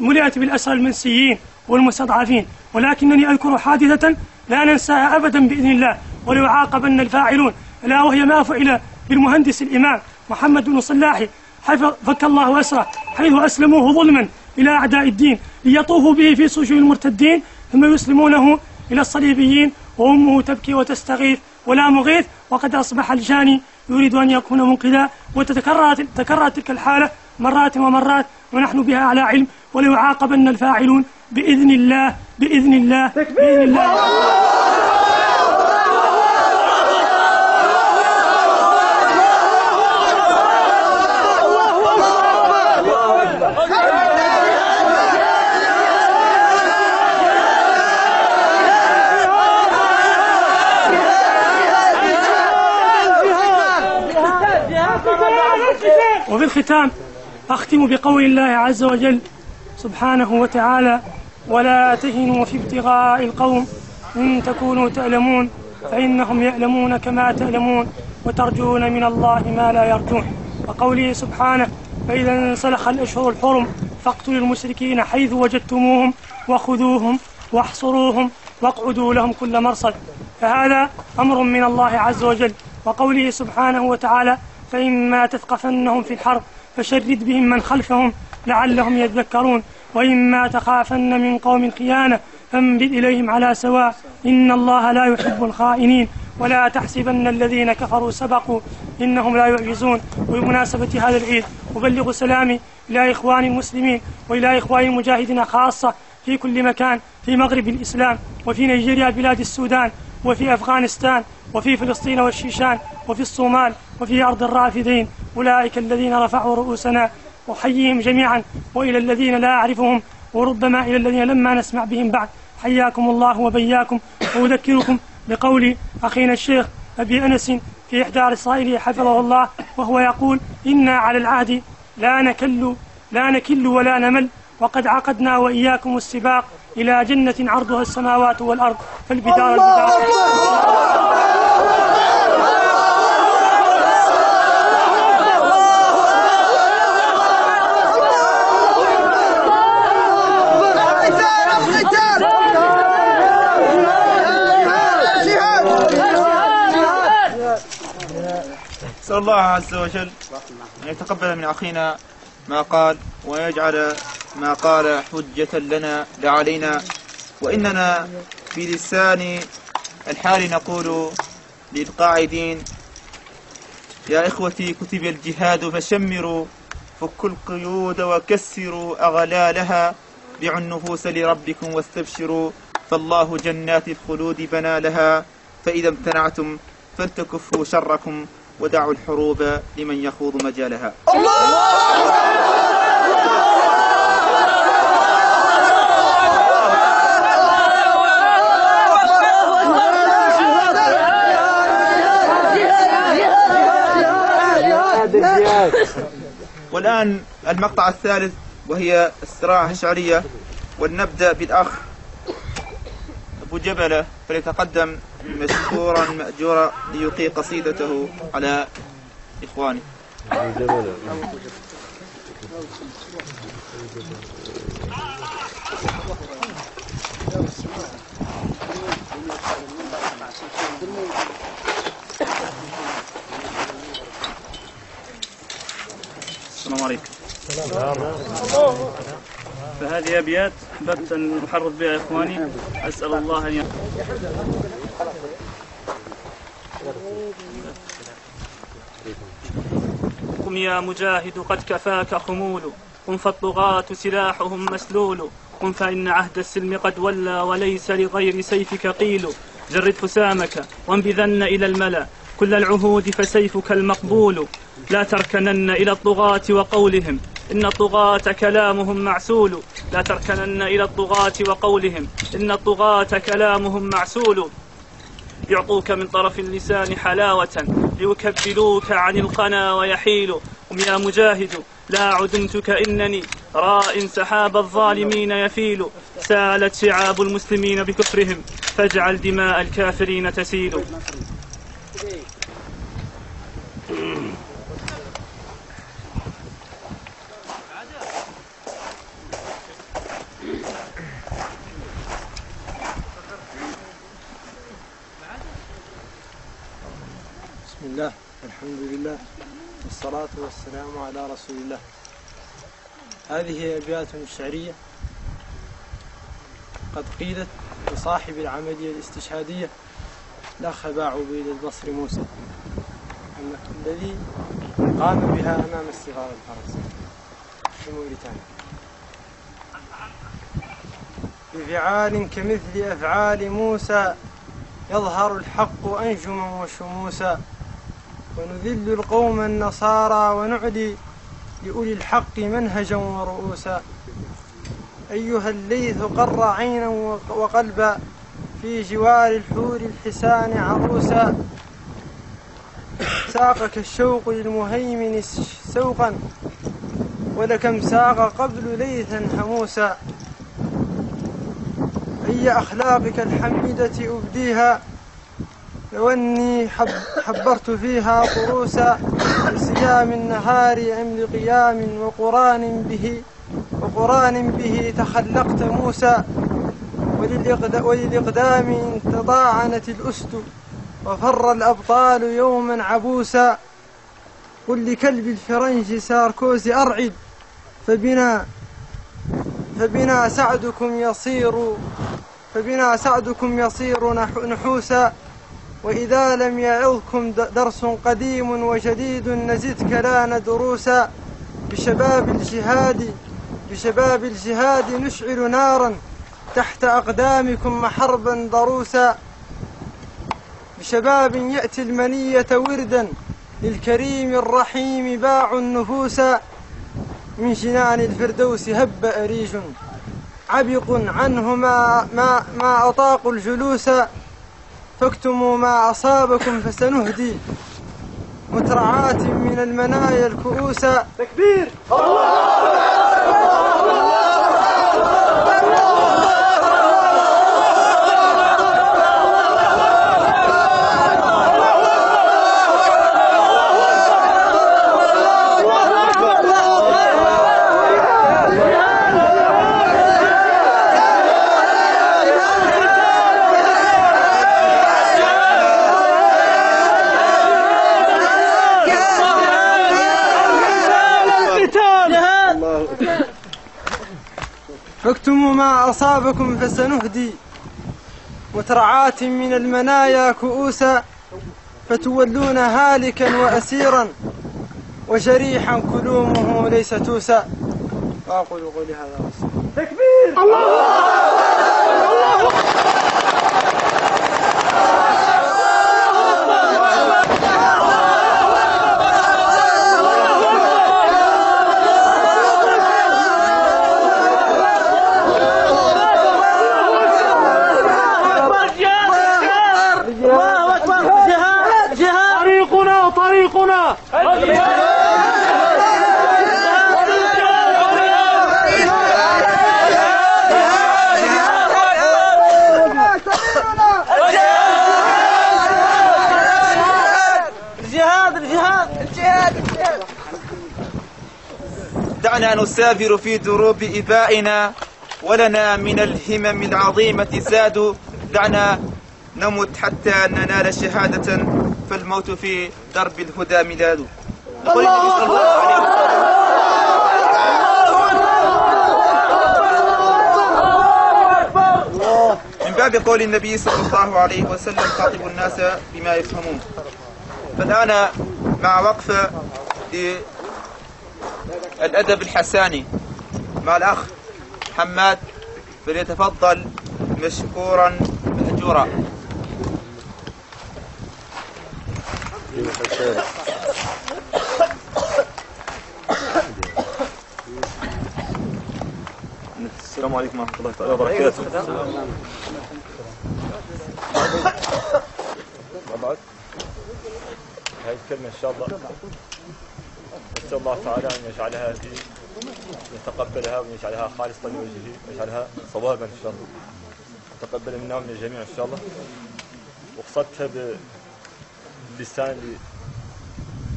ملئت بالأسرى المنسيين والمستضعفين. ولكنني أذكر حادثة لا ننساها أبدا بإذن الله ولو عاقبن الفاعلون ألا وهي ما فعل بالمهندس الإمام محمد بن صلاح حيث فك الله أسره حيث أسلموه ظلما إلى أعداء الدين ليطوفوا به في سجون المرتدين ثم يسلمونه إلى الصليبيين وأمه تبكي وتستغيث ولا مغيث وقد أصبح الجاني يريد أن يكون منقذا وتتكرر تكررت تلك الحالة مرات ومرات ونحن بها على علم وليعاقبن الفاعلون بإذن الله بإذن الله بإذن الله. وفي الختام أختم بقول الله عز وجل سبحانه وتعالى ولا تهنوا في ابتغاء القوم إن تكونوا تألمون فإنهم يألمون كما تألمون وترجون من الله ما لا يرجون. وقوله سبحانه فإذا انسلخ الأشهر الحرم فاقتلوا المشركين حيث وجدتموهم وخذوهم واحصروهم واقعدوا لهم كل مرصد. فهذا أمر من الله عز وجل. وقوله سبحانه وتعالى فإما تثقفنهم في الحرب فشرد بهم من خلفهم لعلهم يذكرون. وإما تخافن من قوم خيانة فانبذ إليهم على سواء. إن الله لا يحب الخائنين. ولا تحسبن الذين كفروا سبقوا إنهم لا يعجزون. وبمناسبة هذا العيد أبلغ سلامي إلى إخواني المسلمين وإلى إخواني المجاهدين خاصة في كل مكان في مغرب الإسلام وفي نيجيريا بلاد السودان وفي أفغانستان وفي فلسطين والشيشان وفي الصومال وفي أرض الرافدين أولئك الذين رفعوا رؤوسنا أحييهم جميعا وإلى الذين لا أعرفهم وربما إلى الذين لما نسمع بهم بعد. حياكم الله وبياكم. وأذكركم بقول أخينا الشيخ أبي أنس في إحدى رسائله حفظه الله وهو يقول إنا على العهد لا نكل لا نكل ولا نمل وقد عقدنا وإياكم السباق إلى جنة عرضها السماوات والأرض فالبدار البدار. نسأل الله عز وجل أن يتقبل من أخينا ما قال ويجعل ما قال حجة لنا لا علينا وإننا بلسان الحال نقول للقاعدين يا إخوتي كتب الجهاد فشمروا فكوا القيود وكسروا أغلالها بيعوا النفوس لربكم واستبشروا فالله جنات الخلود بنى لها فإذا امتنعتم فلتكفوا شركم. ودعوا الحروب لمن يخوض مجالها. والآن المقطع الثالث وهي استراحة الشعرية ولنبدأ بالأخ أبو جبلة فليتقدم مشكورا مأجورا ليلقي قصيدته على إخوانه. السلام عليكم. فهذه أبيات أحببت أن أحرض بها إخواني. أسأل الله أن قم يا مجاهد قد كفاك خمول. قم فالطغاة سلاحهم مسلول. قم فإن عهد السلم قد ولى وليس لغير سيفك قيل. جرد حسامك وانبذن إلى الملا. كل العهود فسيفك المقبول. لا تركنن إلى الطغاة وقولهم. إن الطغاة كلامهم معسول. لا تركنن إلى الطغاة وقولهم. إن الطغاة كلامهم معسول. يعطوك من طرف اللسان حلاوة ليكبلوك عن القنا ويحيل. قم يا مجاهد لا عدمتك إنني راء سحاب الظالمين يفيل. سالت شعاب المسلمين بكفرهم فاجعل دماء الكافرين تسيل بسم الله الحمد لله والصلاة والسلام على رسول الله. هذه أبيات شعرية قد قيلت لصاحب العملية الاستشهادية الأخ أبا عبيد البصري موسى الذي قام بها أمام الصغار الفرنسي في موريتانيا. بفعال كمثل أفعال موسى يظهر الحق أنجما وشموسا ونذل القوم النصارى ونعلي لأولي الحق منهجا ورؤوسا. أيها الليث قر عينا وقلبا في جوار الحور الحسان عروسا. ساقك الشوق للمهيمن سوقا ولكم ساق قبل ليثا حموسا. أي أخلاقك الحميدة أبديها لو أني حب حبرت فيها طروسا لصيام النهار أم لقيام وقران به وقران به تخلقت موسى وللإقد- وللإقدام تضاعنت الأسد وفر الأبطال يوما عبوسا. قل لكلب الفرنج ساركوز أرعد فبنا فبنا سعدكم يصير فبنا سعدكم يصير نح- نحوسا. وإذا لم يعظكم درس قديم وجديد نزدك لأن دروسا بشباب الجهاد بشباب الجهاد نشعل نارا تحت أقدامكم محربا ضروسا. بشباب يأتي المنية وردا للكريم الرحيم باع النفوس. من جنان الفردوس هب أريج عبق عنه ما, ما, ما أطاقوا الجلوس. فاكتموا ما أصابكم فسنهدي. مترعات من المنايا الكؤوس. تكبير! فاكتموا ما أصابكم فسنهدي. مترعاة من المنايا كؤوسا فتولون هالكا وأسيرا. وجريحا كلومه ليس توسا. وأقول قولي هذا. تكبير! الله وأنا نسافر في دروب إبائنا ولنا من الهمم العظيمة زاد. دعنا نمت حتى ننال شهادة فالموت في درب الهدى ميلاد الله من باب قول النبي صلى الله عليه وسلم خاطب الناس بما يفهمون. فالآن مع وقفة للأدب الحساني. مع الأخ حماد فليتفضل مشكورا مهجورا السلام عليكم ورحمة الله تعالى وبركاته. بعد. هذه الكلمة إن شاء الله. نسأل الله تعالى أن يجعلها في يتقبلها وأن يجعلها خالصة لوجهه ويجعلها صوابا إن شاء الله. يتقبل منا ومن الجميع إن شاء الله. وقصدتها باللسان اللي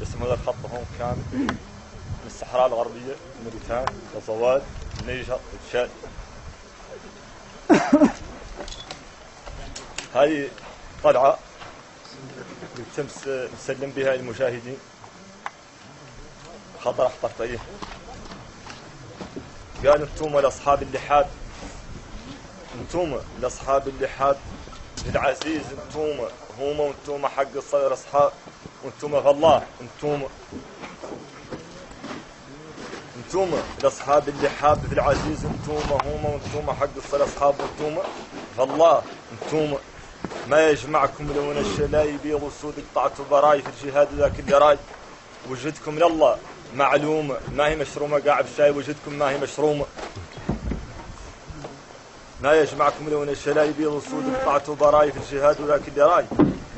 اسمه هذا الخط هون كامل من الصحراء الغربية موريتان وصواد نيجر وتشاد هذه طلعة تم نسلم بها المشاهدين. خطر احطرت إيه قالوا أنتم لاصحاب اللحاد. أنتم لأصحاب اللحاد. العزيز أنتم. هم وأنتم حق الصغير أصحاب. وأنتم فالله أنتم. أنتم لأصحاب اللحاب في العزيز أنتم. هم وأنتم حق الصلاة أصحاب. وأنتم فالله أنتم. ما يجمعكم لون الشلاي بيض وسود قطعة براي في الجهاد ذاك اللي راي وجدكم لله معلومة ما هي مشرومة؟ قاعد بشاي وجدكم ما هي مشرومة. ما يجمعكم لون الشلاي بيض وسود قطعة براي في الجهاد ذاك اللي راي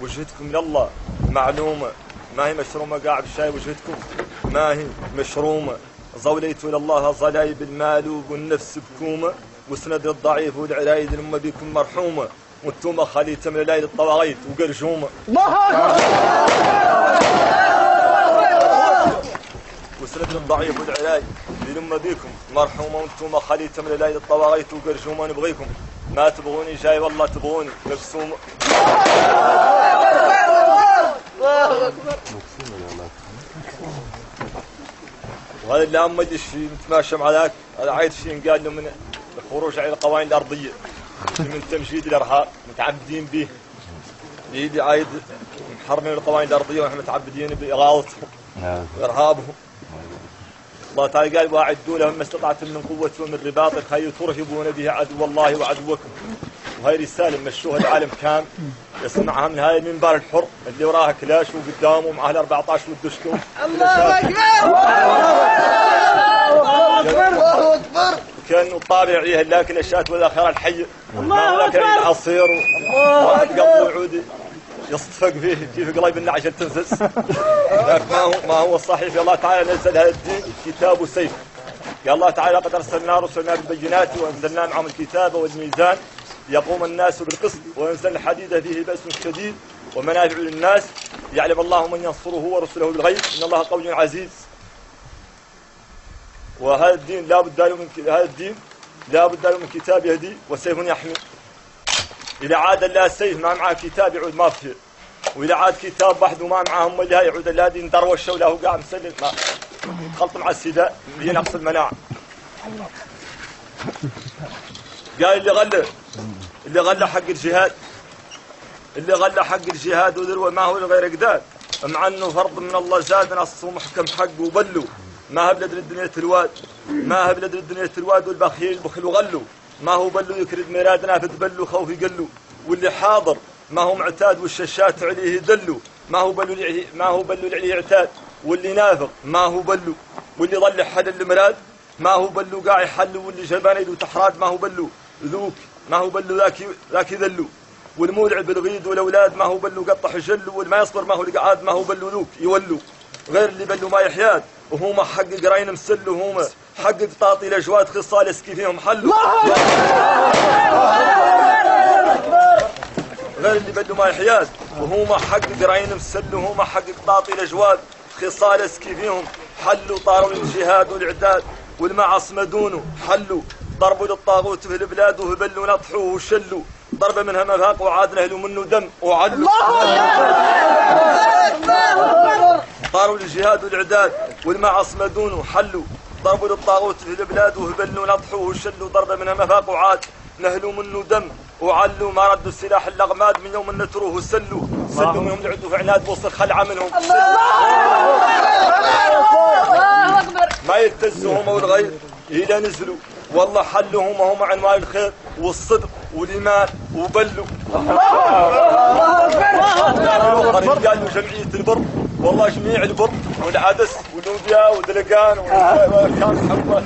وجدكم لله معلومة ما هي مشرومة؟ قاعد بشاي وجدكم ما هي مشرومة. زوليت إلى الله ظلاي بالمال والنفس بكومة وسند الضعيف والعرايد الأمة بكم مرحومة وأنتم خليت من الليل الطواغيت وقرجومة. وسند الضعيف والعرايد الأمة بكم مرحومة وأنتم خليت من الليل الطواغيت وقرجومة نبغيكم. ما تبغوني جاي والله تبغوني. مبسومة وهذا اللي عم مدش فيه متماشى مع ذاك. هذا عايد شيء قال له من الخروج على القوانين الأرضية. من تمجيد الارهاب متعبدين به. يجي عايد محرمين القوانين الأرضية ونحن متعبدين باغاظتهم وارهابهم الله تعالى قال واعدوا لهم ما استطعتم من قوة ومن رباط الخير ترهبون به عدو الله وعدوكم. وهي رسالة مشوها العالم كامل يسمعها من هاي المنبر الحر اللي وراها كلاش وقدامه معها ال 14 والدشكوم الله أكبر! الله أكبر! كان الطابع عليها لكن الأشياء والاخره الحيه الله أكبر! العصير وقلبه عود يصطفق فيه كيف قليب النعش تنفس ما هو ما هو الصحيح الله تعالى نزل هذا الدين كتاب وسيف يا الله تعالى قد أرسلنا رسلنا بالبينات وأنزلنا معهم الكتاب والميزان. يقوم الناس بالقسط وينزل الحديد فيه بأس شديد ومنافع للناس. يعلم الله من ينصره ورسله بالغيب. إن الله قوي عزيز. وهذا الدين لا بد له من هذا الدين لا بد له من كتاب يهدي وسيف يحمي. إذا عاد الله السيف ما معه كتاب يعود ما فيه وإذا عاد كتاب وحده ما معهم ولا يعود الله دين دروشه ولا هو قاعد مسلم. ما. خلط مع السداء ينقص المناعة. قال اللي غلى اللي غلى حق الجهاد. اللي غلى حق الجهاد وذروة ما هو لغير قداد مع أنه فرض من الله زاد نص محكم حق وبلوا. ما هو بلد الدنيا تلواد ما هو بلد الدنيا تلواد والبخيل بخل وغلوا. ما هو بلو يكرد ميرادنا فتبلوا خوف يقلوا واللي حاضر ما هو معتاد والشاشات عليه يدلوا ما هو بلو ما هو بلو عليه اعتاد واللي نافق ما هو بلو واللي ضل حد المراد ما هو بلو قاع يحل واللي جبان يدو تحراد ما هو بلو ذوك ما هو بلو ذاك ذاك يذلو والمولع بالغيد والاولاد ما هو بلو قطح جلو والما يصبر ما هو القعاد ما هو بلو ذوك يولوا غير اللي بلو ما يحياد وهما حقق راين مسل وهما حقق طاطي الأجواد خصال يسكي فيهم حلوا. غير اللي بلو ما يحياد. وهما حقق راين مسل وهما حقق طاطي الأجواد خصال يسكي فيهم حلوا. طاروا الجهاد والإعداد والمعص مدونه حلوا. ضربوا للطاغوت في البلاد وهبلوا نطحوا وشلوا. ضربة منها مفاق وعاد نهلوا منه دم وعلوا. طاروا للجهاد والإعداد والمعص مدونه حلوا. ضربوا للطاغوت في البلاد وهبلوا نطحوا وشلوا ضربة منها مفاق وعاد. نهلوا منه دم وعلوا ما ردوا السلاح الأغماد. من يوم نتروه وسلوا سلوا منهم لعدوا في عناد بوصل خلعة منهم. الله أكبر. ما يلتزوا هم والغير إلى نزلوا. والله حلوا هم هم عنوان الخير والصدق والإيمان وبلوا. الآخر قالوا جمعية البر. والله جميع البر والعدس واللوبيا ودلقان وكان حبات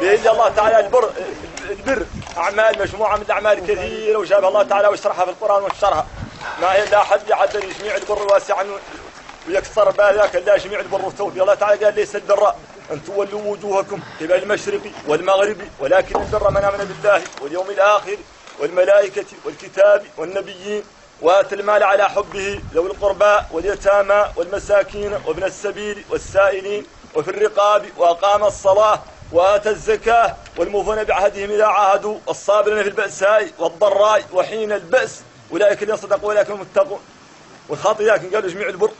بإذن الله تعالى البر البر. أعمال مجموعة من الأعمال كثيرة وجابها الله تعالى واشرحها في القرآن واشرها ما هي لا حد يعدل جميع البر واسعا ويكسر بالك لا جميع البر والتوفيق الله تعالى قال ليس البر أن تولوا وجوهكم قبل المشرق والمغرب ولكن البر من آمن بالله واليوم الآخر والملائكة والكتاب والنبيين وآتى المال على حبه ذوي القربى واليتامى والمساكين وابن السبيل والسائلين وفي الرقاب وأقام الصلاة وآتى الزكاة والموفون بعهدهم إذا عاهدوا الصابرين في البأساء والضراء وحين البأس أولئك الذين صدقوا أولئك المتقون. والخاطئ لكن قالوا جميع البر.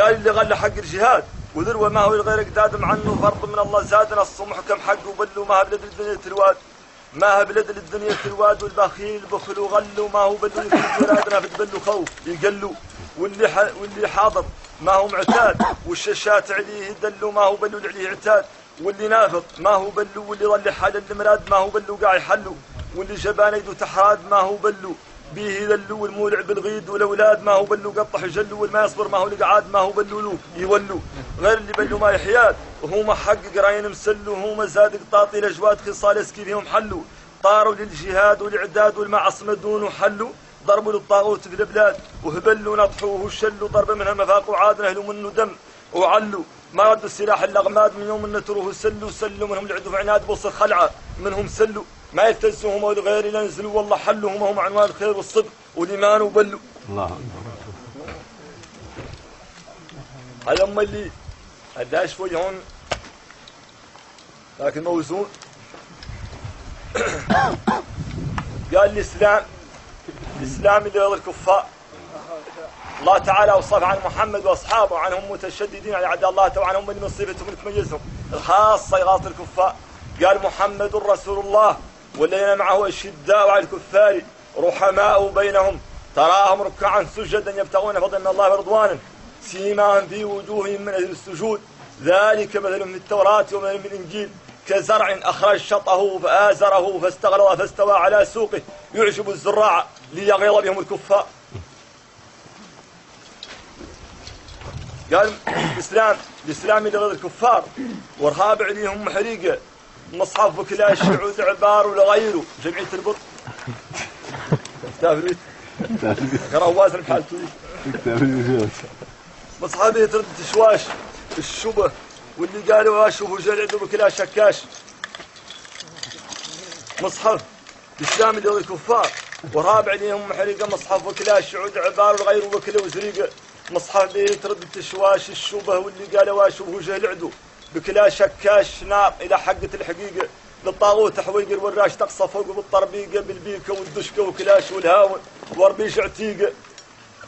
قال اللي غل حق الجهاد وذروة ما هو الغير قدادم عنه فرض من الله زادنا الصمح كم حق وبلوا ما بلد الدنيا تلواد ما بلد الدنيا تلواد والبخيل البخل وغلوا ما هو بلوا يكون ولادنا بتبلوا خوف يقلوا واللي ح... واللي حاضر ما هو معتاد. والشاشات عليه دلوا ما هو بلوا عليه عتاد واللي نافق ما هو بلوا واللي ظل حال المراد ما هو بلوا قاع يحلوا واللي جبان يده تحراد ما هو بلوا به ذلوا والمولع بالغيد والأولاد ما هو بلوا قطح يجلوا والما يصبر ما هو لقعاد ما هو بلوا يولوا. غير اللي بلوا ما يحياد. وهو ما حقق راين مسلوا ما زاد قطاطي الاجواد خصال اسكي فيهم حلوا. طاروا للجهاد والإعداد والمعصمه دون وحلوا. ضربوا للطاغوت في البلاد وهبلوا نطحوه وشلوا ضرب منها مفاق وعاد نهلوا منه دم. وعلوا. ما ردوا السلاح الاغماد من يوم نتروه سلوا سلوا منهم لعدوا في عناد بوصل خلعة. منهم سلوا. ما يلتزوا هم والغير ينزلوا والله حلوا هم عنوان الخير والصدق والإيمان وبلوا. الله. هذا هم اللي هدا شوي هون لكن موزون. قال الإسلام الإسلام اللي الكفار. الله تعالى وصف عن محمد وأصحابه عنهم متشددين على أعداء الله تعالى عنهم من مصيبتهم اللي تميزهم الخاصة يغاطي الكفار. قال محمد رسول الله. والذين معه أشداء على الكفار رحماء بينهم. تراهم ركعا سجدا يبتغون فضلا من الله ورضوانا سيماهم في وجوههم من أجل السجود. ذلك مثل من التوراة ومثل من الإنجيل. كزرع أخرج شطه فآزره فاستغلظ فاستوى على سوقه. يعجب الزراع ليغيظ بهم الكفار. قال الإسلام اللي غير الكفار. وارهاب عليهم محريقه مصحف وكلاش عود عبار ولا غيره جمعية البر. كتاب ريت قرأ وازن بحالته مصحف يترد تشواش الشبه. واللي قالوا واشوفوا جلد وكلاش شكاش. مصحف. الاسلام اللي الكفار. ورابع عليهم محرقة مصحف وكلاش عود عبار وغيره وكله وزريقة. مصحف ترد التشواش الشبه. واللي قال واشوفوا جهل عدو بكلا شكاش نار إلى حقة الحقيقة للطاغوت حويق الوراش تقصى فوق بالطربيقة بالبيكة والدشكة وكلاش والهاون وربيش عتيقة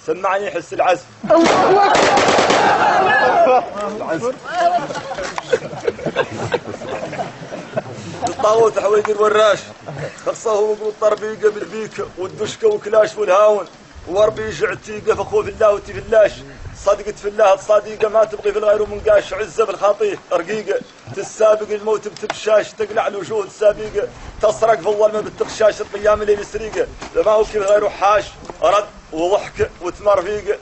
سمعني يحس العزف. للطاغوت حويق الوراش تقصى فوق بالطربيقة بالبيكة والدشكة وكلاش والهاون وربيش عتيقة فخوف الله وتفلاش صدقت في الله الصديقة ما تبغي في الغير ومنقاش عزة بالخطيه رقيقة تسابق الموت بتبشاش تقلع الوجوه السابقة تسرق في الظلمة بالتخشاش القيام الليل سريقة لما هو كيف غيره حاش رد وضحك وتمرفيقة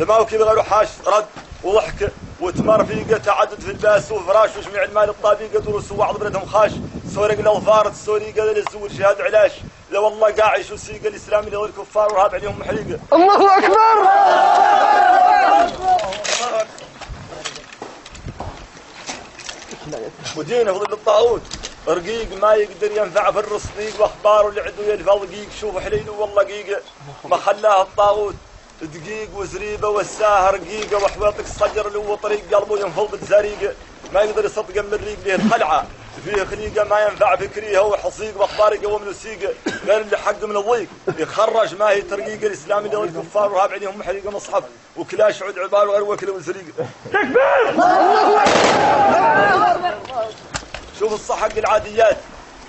لما هو كيف غيره حاش رد وضحك وتمرفيقة تعدد في الباس وفراش وجميع المال الطابيقة دروس وعض بلدهم خاش. سورق الاظفار السوريقة للزور جهاد علاش؟ لا والله قاعش وسيقة الإسلام اللي غير الكفار وهاب عليهم محريقة الله أكبر! ودينه ضد الطاغوت. رقيق ما يقدر ينفع في الرصديق واخباره اللي عنده دقيق شوف حليله والله دقيقه ما خلاه الطاغوت. دقيق وزريبة وساه رقيقه وحواطك الصجر اللي هو طريق قلبه ينفض بالزريقه ما يقدر يصدق من الريق به الخلعة. فيه خليقة ما ينفع فكريه وحصيق واخبار قوم الوسيقه غير اللي حق من الضيق. يخرج ما هي ترقيق الإسلام اللي الكفار وهاب عليهم محرقه مصحف وكلاش عود عبار وغير وكله وزريقه شوف الصحق العاديات.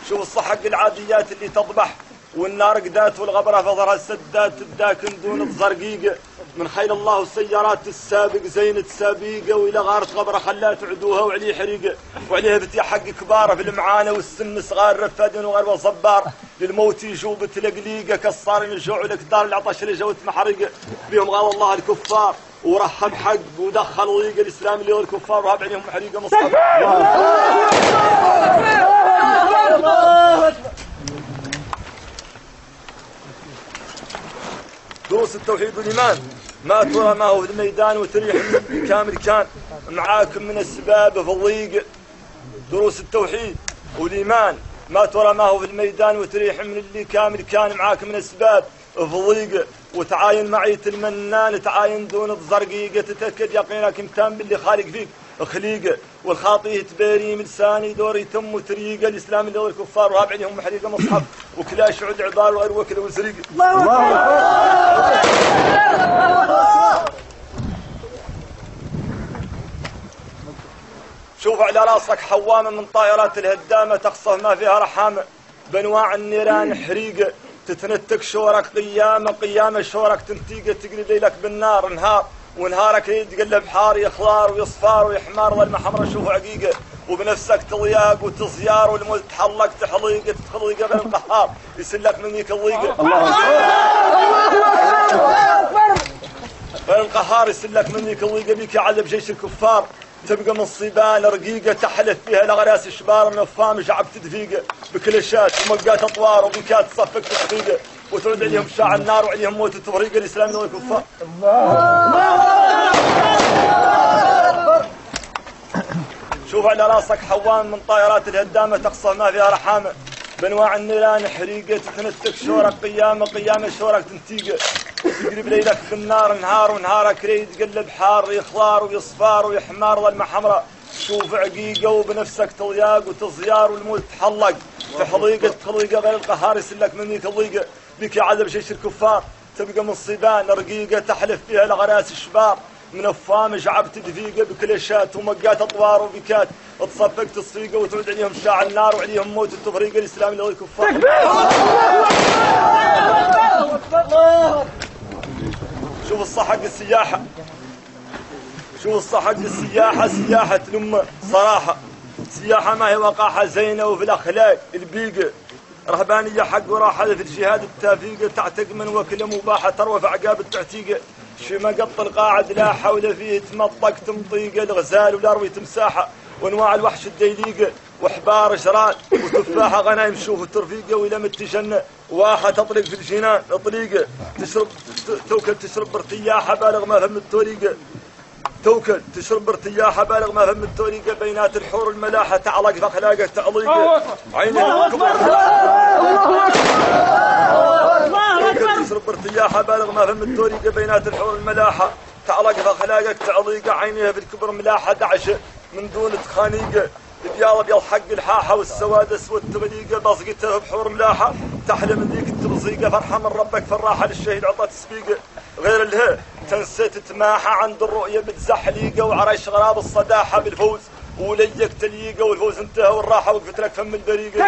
شوف الصحق العاديات اللي تضبح. والنار قدات والغبرة فضرها السدات الداكن دون الزرقيقة من خيل الله والسيارات السابق زينة سابيقة وإلى غارة غبرة خلات عدوها وعليه حريقة وعليها بتي حق كبارة في المعانة والسن صغار رفاد وغير صبار للموت يجوب تلقليقة كسار من جوع الكدار العطش لجوت محرقة بهم غال الله الكفار ورحب حق ودخل ضيق الإسلام اللي هو الكفار. وهب عليهم حريقه مصطفى. دروس التوحيد والإيمان. ما ترى ما هو في الميدان وتريح كامل كان معاكم من السباب في الضيق. دروس التوحيد والإيمان. ما ترى ما هو في الميدان وتريح من اللي كامل كان معاك من اسباب في وتعاين معية المنان تعاين دون الزرقيقة تتأكد يقينك امتان باللي خالق فيك. خليقة والخاطئ تباري من لساني دور يتم وتريقة الإسلام اللي هو الكفار وهاب عليهم محريقة مصحف وكلاش عد عبار وغير وكل وزريقة شوف على راسك حوامة من طائرات الهدامة تقصف ما فيها رحامة بانواع النيران حريقة تتنتك شورك قيامة قيامة شورك تنتيقة تقلب لك بالنار نهار ونهارك يتقلب حار يخضار ويصفار ويحمار ظل حمرا شوفوا عقيقة. وبنفسك تضياق وتزيار والموت تحلق تحليقة تخليقة غير القهار يسلك منك الضيقة غير القهار يسلك منك الضيقة بك يعذب جيش الكفار. تبقى من الصبان رقيقة تحلف فيها الأغراس الشبار. من الفام شعب تدفيقة. بكلشات ومقات أطوار وبكات تصفق تصفيقة وتعود عليهم شاع النار وعليهم موت التفريق الإسلامي والكفار. شوف على راسك حوام من طائرات الهدامة تقصى ما فيها رحامة. بانواع النيران حريقة تتنتك شورك قيامة قيامة شورك تنتيقة. تقلب ليلك في النار نهار ونهارك ريد تقلب حار يخضار ويصفار ويحمار ظلمة حمراء. شوف عقيقة وبنفسك تضياق وتزيار والموت تحلق. تحضيقة تخليقة غير القهار يسلك منك الضيقة بك يعذب شيش الكفار. تبقى من رقيقة تحلف فيها الغراس الشبار من الفام شعب تدفيقه بكلشات ومقات أطوار وبكات. تصفق تصفيقه وتعود عليهم شاع النار وعليهم موت التفريق الإسلامي اللي هو الكفار. شوف الصحق السياحة. شوف الصحق السياحة سياحة الأمة. صراحة. سياحة ما هي وقاحة زينة وفي الأخلاق البيقة. رهبانية حق وراحة في الجهاد التافيقة تعتق من وكل مباحة تروى في عقاب التعتيقة شي ما قط القاعد لا حول فيه تمطق تمطيقة الغزال والأروي تمساحة وانواع الوحش الديليقة وحبار شراد وتفاحة غنايم. شوف الترفيقة ولم تجنة واحة تطلق في الجنان طليقة تشرب توكل تشرب ارتياحة بالغ ما فهم التوريقة توكل تشرب ارتياحة بالغ ما فهم التوريقة بينات الحور الملاحة تعلق في أخلاقك تعليقة عينك كبر توكل تشرب ارتياحة بالغ ما فهم التوريقة بينات الحور الملاحة تعلق في أخلاقك تعليقة عينيها في الكبر ملاحة دعشة من دون تخانيقة البياض ابيض حق الحاحة والسواد اسود تبليقة بصقتها بحور ملاحة تحلى من ذيك التبصيقة فرحة من ربك فراحة للشهيد عطت سبيقة غير الها تنسيت تماحة عند الرؤية بتزحليقة وعرش غراب الصداحة بالفوز وليك تليقة والفوز انتهى والراحة وقفت لك فم البريقة.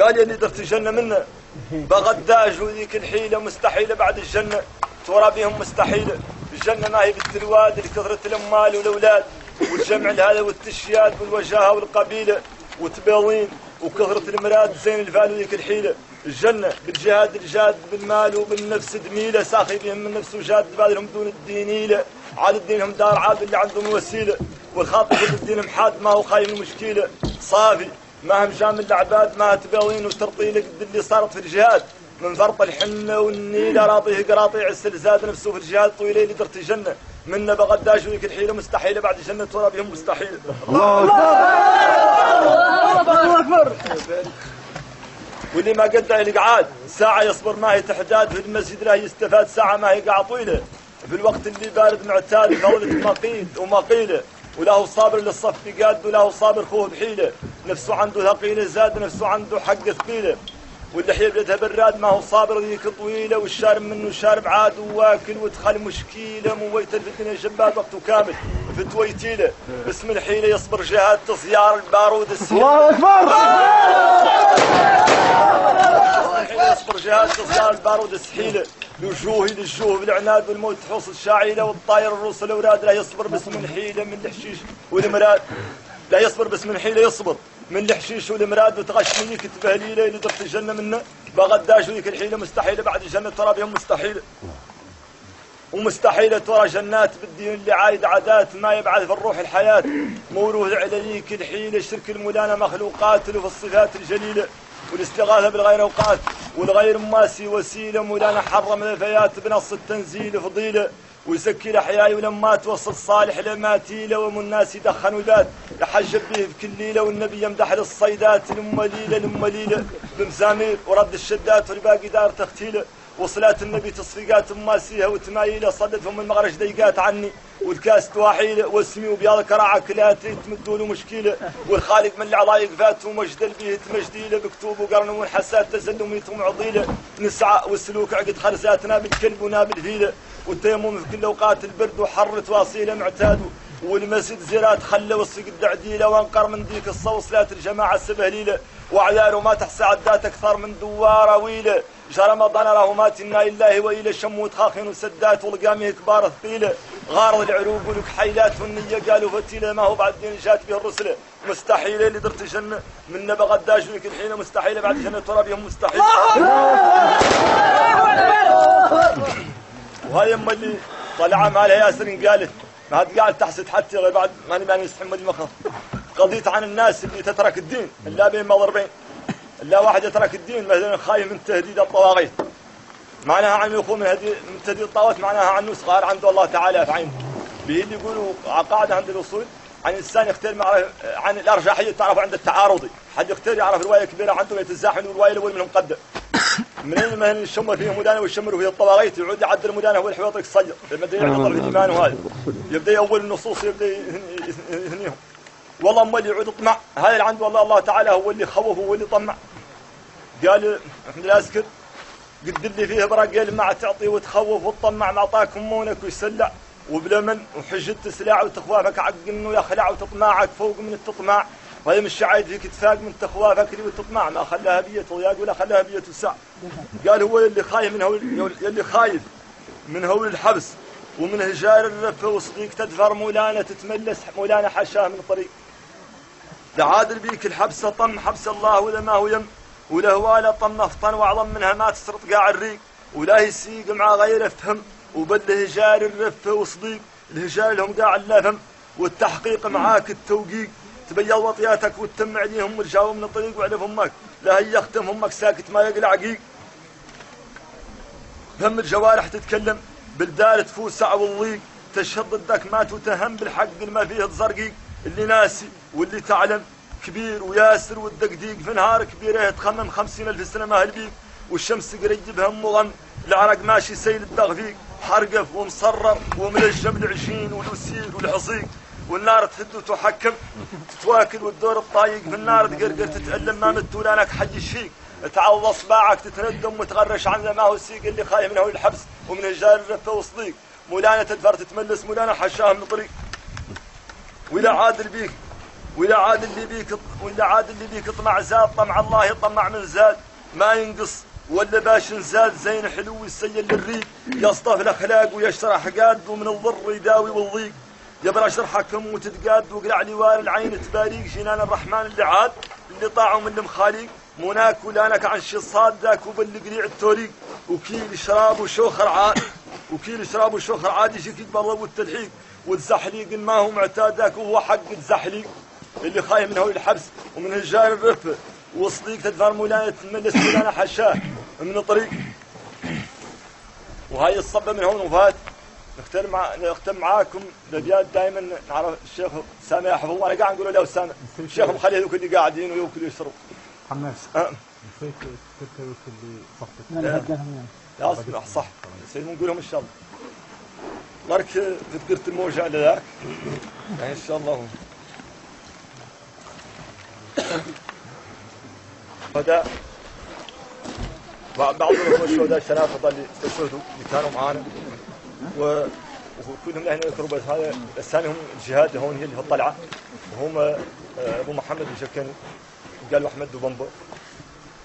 قال يا درت الجنة منه. بغداج وذيك الحيلة مستحيلة بعد الجنة. ترى بهم مستحيلة. الجنة ما هي بالتلواد لكثرة الأموال والأولاد. والجمع هذا والتشياد والوجاهة والقبيلة. وتبيضين وكثرة المراد زين الفال وذيك الحيلة الجنة بالجهاد الجاد بالمال وبالنفس دميلة. ساخي بهم من وجاد بالهم دون الدينيلة عاد دينهم دار عاد اللي عندهم وسيلة. والخاطب الدين محاد ما هو خايم المشكلة صافي ما هم جام العباد ما تباوين وترطيل قد اللي صارت في الجهاد. من فرط الحنة والنيل راطيه قراطيع السلزاد نفسه في الجهاد طويلة اللي درت الجنة. منا بغداش وذيك الحيلة مستحيلة بعد الجنة ترى بهم مستحيلة الله أكبر. واللي ما قد القعاد ساعة يصبر ما هي تحداد في المسجد لا يستفاد ساعة ما هي قاع طويلة. في الوقت اللي بارد معتاد فولة مقيد ومقيلة. وله صابر للصف قاد وله صابر خوه بحيلة. نفسه عنده ثقيلة زاد نفسه عنده حق ثقيلة. واللحيه بيدها براد ما هو صابر ذيك طويلة والشارب منه شارب عاد واكل ودخل مشكيله مويت الدنيا شباب وقته كامل. فتويتيله باسم الحيله يصبر جهاد تصيار البارود السيل الله أكبر! يصبر جهاز تصيار البارود السحيلة. لوجوه للجوه بالعناد والموت تحوص الشاعيلة والطاير الروس الاوراد لا يصبر باسم الحيله من الحشيش والمراد. لا يصبر باسم الحيله يصبر. من الحشيش والمراد وتغشميك تبهليله اللي درت الجنة منه. بغداش ويك الحيله مستحيله بعد الجنة ترى بهم مستحيله ومستحيلة ترى جنات بالدين اللي عايد عادات ما يبعث في الروح الحياة. موروث عليك الحيلة شرك المولانة مخلوقات له في الصفات الجليلة. والاستغاثة بالغير أوقات والغير ماسي وسيلة مولانا حرم الفيات بنص التنزيل فضيلة. ويزكي الأحياء ولما توصل صالح لماتيلة ومن الناس يدخن ولاد يحجب به بكل ليلة والنبي يمدح للصيدات المليلة المليلة بمزامير ورد الشدات والباقي دار تختيله وصلات النبي تصفيقات ماسيها وتمايله صدتهم المغرج ضيقات عني. والكاس تواحيله واسمي وبياض كراعة كلاتي تمدوا له مشكيله والخالق من العضايق فات ومجد به تمجديله بكتوب وقرن وانحسات تزلم يتم عضيله نسعى والسلوك عقد خرساتنا بالكلب ونابل فيله والتيمم في كل أوقات البرد وحر تواصيله معتاد. والمسجد زيرات خلى وسق الدعديله وانقر من ديك الصوصلات الجماعة السبهليله وعذاره ما تحصى عدات أكثر من دواره ويله شهر رمضان راه مات إنا لله وإلى شموت خاخين وسدات والقامي كبار ثقيله غارض العروق والكحيلات والنيه قالوا فتيلة ما هو بعد دين جات به الرسل. مستحيله اللي درت الجنه من نبى غداش ويك الحين مستحيله بعد الجنه ترى بهم مستحيل. وهاي يما اللي طلع مالها ياسر قالت ما هاد قاعد تحسد حتى غير بعد ماني ماني يستحمل المخف قضيت عن الناس اللي تترك الدين إلا بين مضربين إلا واحد يترك الدين مثلا خايف من تهديد الطواغيت. معناها عنه يخون من هدي من الطاغوت معناها عنه صغار عنده الله تعالى في عينه به اللي يقولوا قاعدة عند الاصول عن الانسان يختار مع عن الأرجحية تعرف عند التعارضي حد يختار يعرف روايه كبيره عنده يتزاحم والروايه الأول منهم قدم من مثلا الشمر فيه مدانة والشمر فيه الطواغيت يعود يعدل المدانه هو الحويط الصجر يبدأ يعطل في الايمان وهذا. يبدأ اول النصوص يبدأ يهنيهم. والله اما اللي يعود طمع هذا اللي عنده والله الله تعالى هو اللي خوف هو اللي طمع قال إحنا لا أسكت. قد اللي فيه برا قال ما تعطي وتخوف وتطمع معطاك همونك ويسلع وبلمن وحجة سلاع وتخوافك عق انه يخلع وتطمعك فوق من التطماع. مش عايد فيك تفاق من تخوافك اللي وتطمع ما خلاها بية ضياق ولا خلاها بية وسع قال هو اللي خايف من هو اللي خايف من هول الحبس. ومن هجار الرفة وصديق تدفر مولانا تتملس مولانا حشاه من طريق. لعادل بيك الحبس طم حبس الله ولا ما هو يم. ولا هو لا طم افطن واعظم منها ما تسرط قاع الريق ولا يسيق مع غيره فهم. وبل هجار الرفة وصديق. الهجار لهم قاع اللفم والتحقيق معاك التوقيق. تبين وطياتك وتتم عليهم ورجعوا من الطريق وعرف أمك لا هي يختم أمك ساكت ما يقلع عقيق. فم الجوارح تتكلم. بالدار تفوسع والضيق تشهد ضدك ما تتهم. بالحق ما فيه تزرقيق. اللي ناسي واللي تعلم. كبير وياسر والدقديق في نهار كبير تخمم خمسين ألف سنة ما هالبيك والشمس قريب هم وغم العرق ماشي سيل الدغفيق حرقف ومصرم وملجم العشين والوسيل والحصيق والنار تهد وتحكم تتواكل والدور الطايق في النار تقرقر تتألم ما مت ولا لك حج فيك تعوض اصبعك تتندم وتغرش عن ما هو السيق اللي خايف منه الحبس ومن الجار الرفة وصديق مولانا تدفر تتملس مولانا حشاه من طريق. ولا عاد بيك. ولا عاد اللي بيك ولا عاد اللي بيك طمع زاد طمع الله يطمع من زاد. ما ينقص. ولا باش نزاد زين حلو يسيل للريق. يصطف الأخلاق ويشرح قاد ومن الضر يداوي والضيق. يبرى شرحكم وتتقاد وقلع لوار العين تباريك جنان الرحمن اللي عاد اللي طاعوا من المخاليق. مناك ولانك عن شي صادك وبالقريع التوريق. وكيل شراب وشوخر عاد. وكيل شراب وشوخر عاد يجيك برا والتلحيق. والزحليق ما هو معتادك وهو حق الزحليق اللي خايف من هو الحبس ومن هجار الرفه وصديق تدفر مولانا تملس مولانا حشاه من الطريق. وهاي الصبة من هون وفات. نختم مع نختم معاكم. الابيات دائما نعرف الشيخ سامي يحفظ الله. أنا قاعد نقول له سامي الشيخ مخلي هذوك اللي قاعدين وياكلوا يشربوا حماس. أه. نسيت تذكر اللي صحتك لا اصبر صح سيد نقولهم إن شاء الله. مرك تذكرت الموجة على ذاك. يعني إن شاء الله. هذا بعضهم هو الشهداء الشنافطه اللي استشهدوا اللي كانوا معانا. و وكلهم يذكروا بس هذا الثاني هم الجهاد هون هي اللي في الطلعة. وهم آه، أبو محمد شكني قالوا أحمد دوبنبو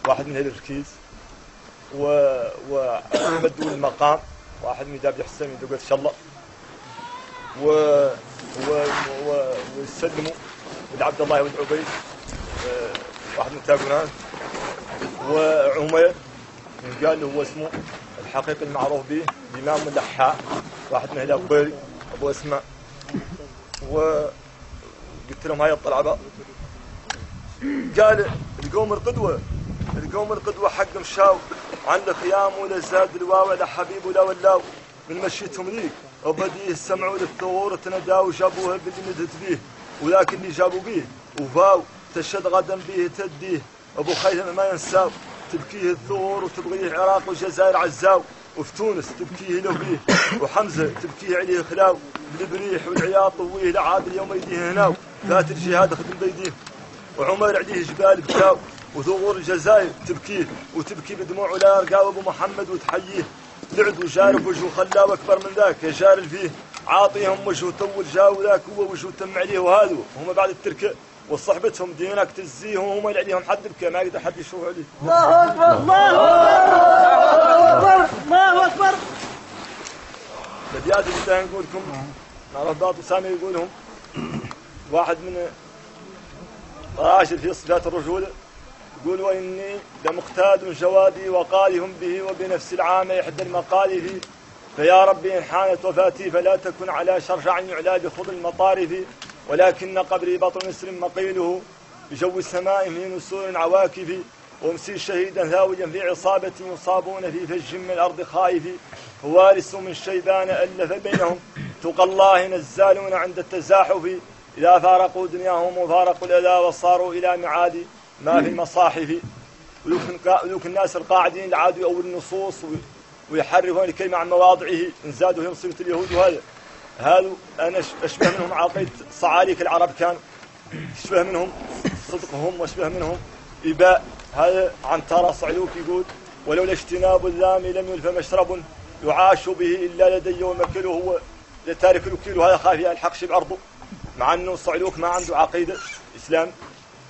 واحد من هذه الركيز. و وأحمد دول المقام. واحد من دابي حسين من دوقة شلة. و و و ويسلموا ولعبد الله ولد عبيد آه، واحد من تاجران وعمير قال هو اسمه الحقيقي المعروف به الإمام اللحاء واحد من أهل أبويري أبو أسماء. وقلت لهم هاي الطلعة قال القوم القدوة. القوم القدوة حق مشاو عن الخيام ولا زاد الواو ولا حبيب ولا ولاو. من مشيتهم ليك. وبديه سمعوا للثغور تنداو وجابوها باللي ندهت به. ولكن اللي جابوا به. وفاو. تشد غدا به تديه. أبو خيثم ما ينساو تبكيه الثغور وتبغيه العراق والجزائر عزاو وفي تونس تبكيه له بيه وحمزة تبكيه عليه خلاو بالبريح والعياط طويه لعاد اليوم يديه هناو. فات الجهاد خدم بيديه وعمر عليه جبال بكاو وثغور الجزائر تبكيه وتبكي بدموع لا رقاو أبو محمد وتحييه. لعد وجارب وجهه خلاه أكبر من ذاك يا جار فيه عاطيهم وجهه طول جاو ذاك هو وجهه تم عليه وهذا هم بعد التركة. وصحبتهم دينك تزيهم وهم اللي عليهم حد بكى ما يقدر حد يشوف عليه. الله أكبر الله أكبر الله أكبر. الابيات اللي نقول لكم نعرف بعض سامي يقولهم واحد من راشد في صفات الرجوله يقول وإني لمقتاد جوادي وقالهم به وبنفس العام احدى المقالف فيا ربي إن حانت وفاتي فلا تكن على شرشع يعلى بخض المطارف. ولكن قبري بطن نسر مقيله بجو السماء من نسور عواكف وامسي شهيدا ثاويا في عصابة يصابون في فج من الأرض خائف. وارث من شيبان ألف بينهم. تقى الله نزالون عند التزاحف. إذا فارقوا دنياهم وفارقوا الأذى وصاروا إلى معاد ما في المصاحف. ولوك الناس القاعدين عادوا أول النصوص ويحرفون الكلمة عن مواضعه. إن زادوا هم صفة اليهود وهذا هذا أنا أشبه منهم عقيدة صعاليك العرب كان أشبه منهم صدقهم وأشبه منهم. إباء هذا عن ترى صعلوك يقول ولولا اجتناب اللام لم يلف مشرب يعاش به إلا لدي ومكله هو لتارك الوكيل. وهذا خافي الحق بعرضه مع أنه صعلوك ما عنده عقيدة إسلام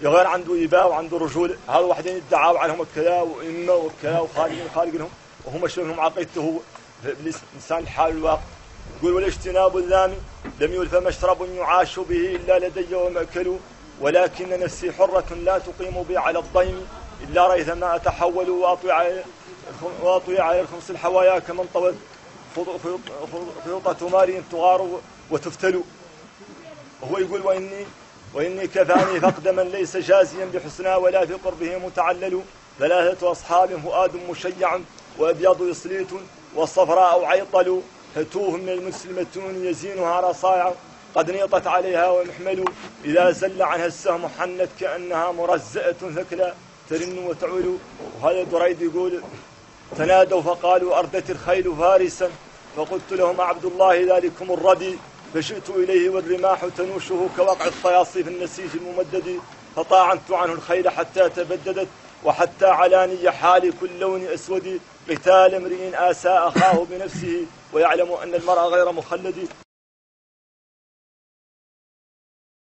غير عنده إباء وعنده رجولة هذا واحدين ادعوا عنهم الكلا وإمة وكلا وخالق خالق لهم وهم أشبه منهم عقيدته هو. الإنسان الحال الواقع. يقول والاجتناب اللام لم يلف مشرب يعاش به إلا لدي ومأكل ولكن نفسي حرة لا تقيم بي على الضيم إلا ريثما أتحول وأطيع على الخمس الحوايا كمن طوت فيوطة ماري تغار وتفتل. وهو يقول وإني وإني كفاني فقد من ليس جازيا بحسنى ولا في قربه متعلل ثلاثة أصحاب فؤاد مشيع وأبيض يصليت والصفراء عيطل. هتوه من المسلمتون يزينها رصايع قد نيطت عليها ومحمل إذا زل عنها السهم حنت كأنها مرزئة ثكلى ترن وتعول. وهذا دريد يقول تنادوا فقالوا أردت الخيل فارسا. فقلت لهم عبد الله ذلكم الردي. فشئت إليه والرماح تنوشه كوقع الصياصي في النسيج الممدد. فطاعنت عنه الخيل حتى تبددت. وحتى علاني حالي كل لون أسود. قتال امرئ آسى أخاه بنفسه ويعلم أن المرء غير مخلد.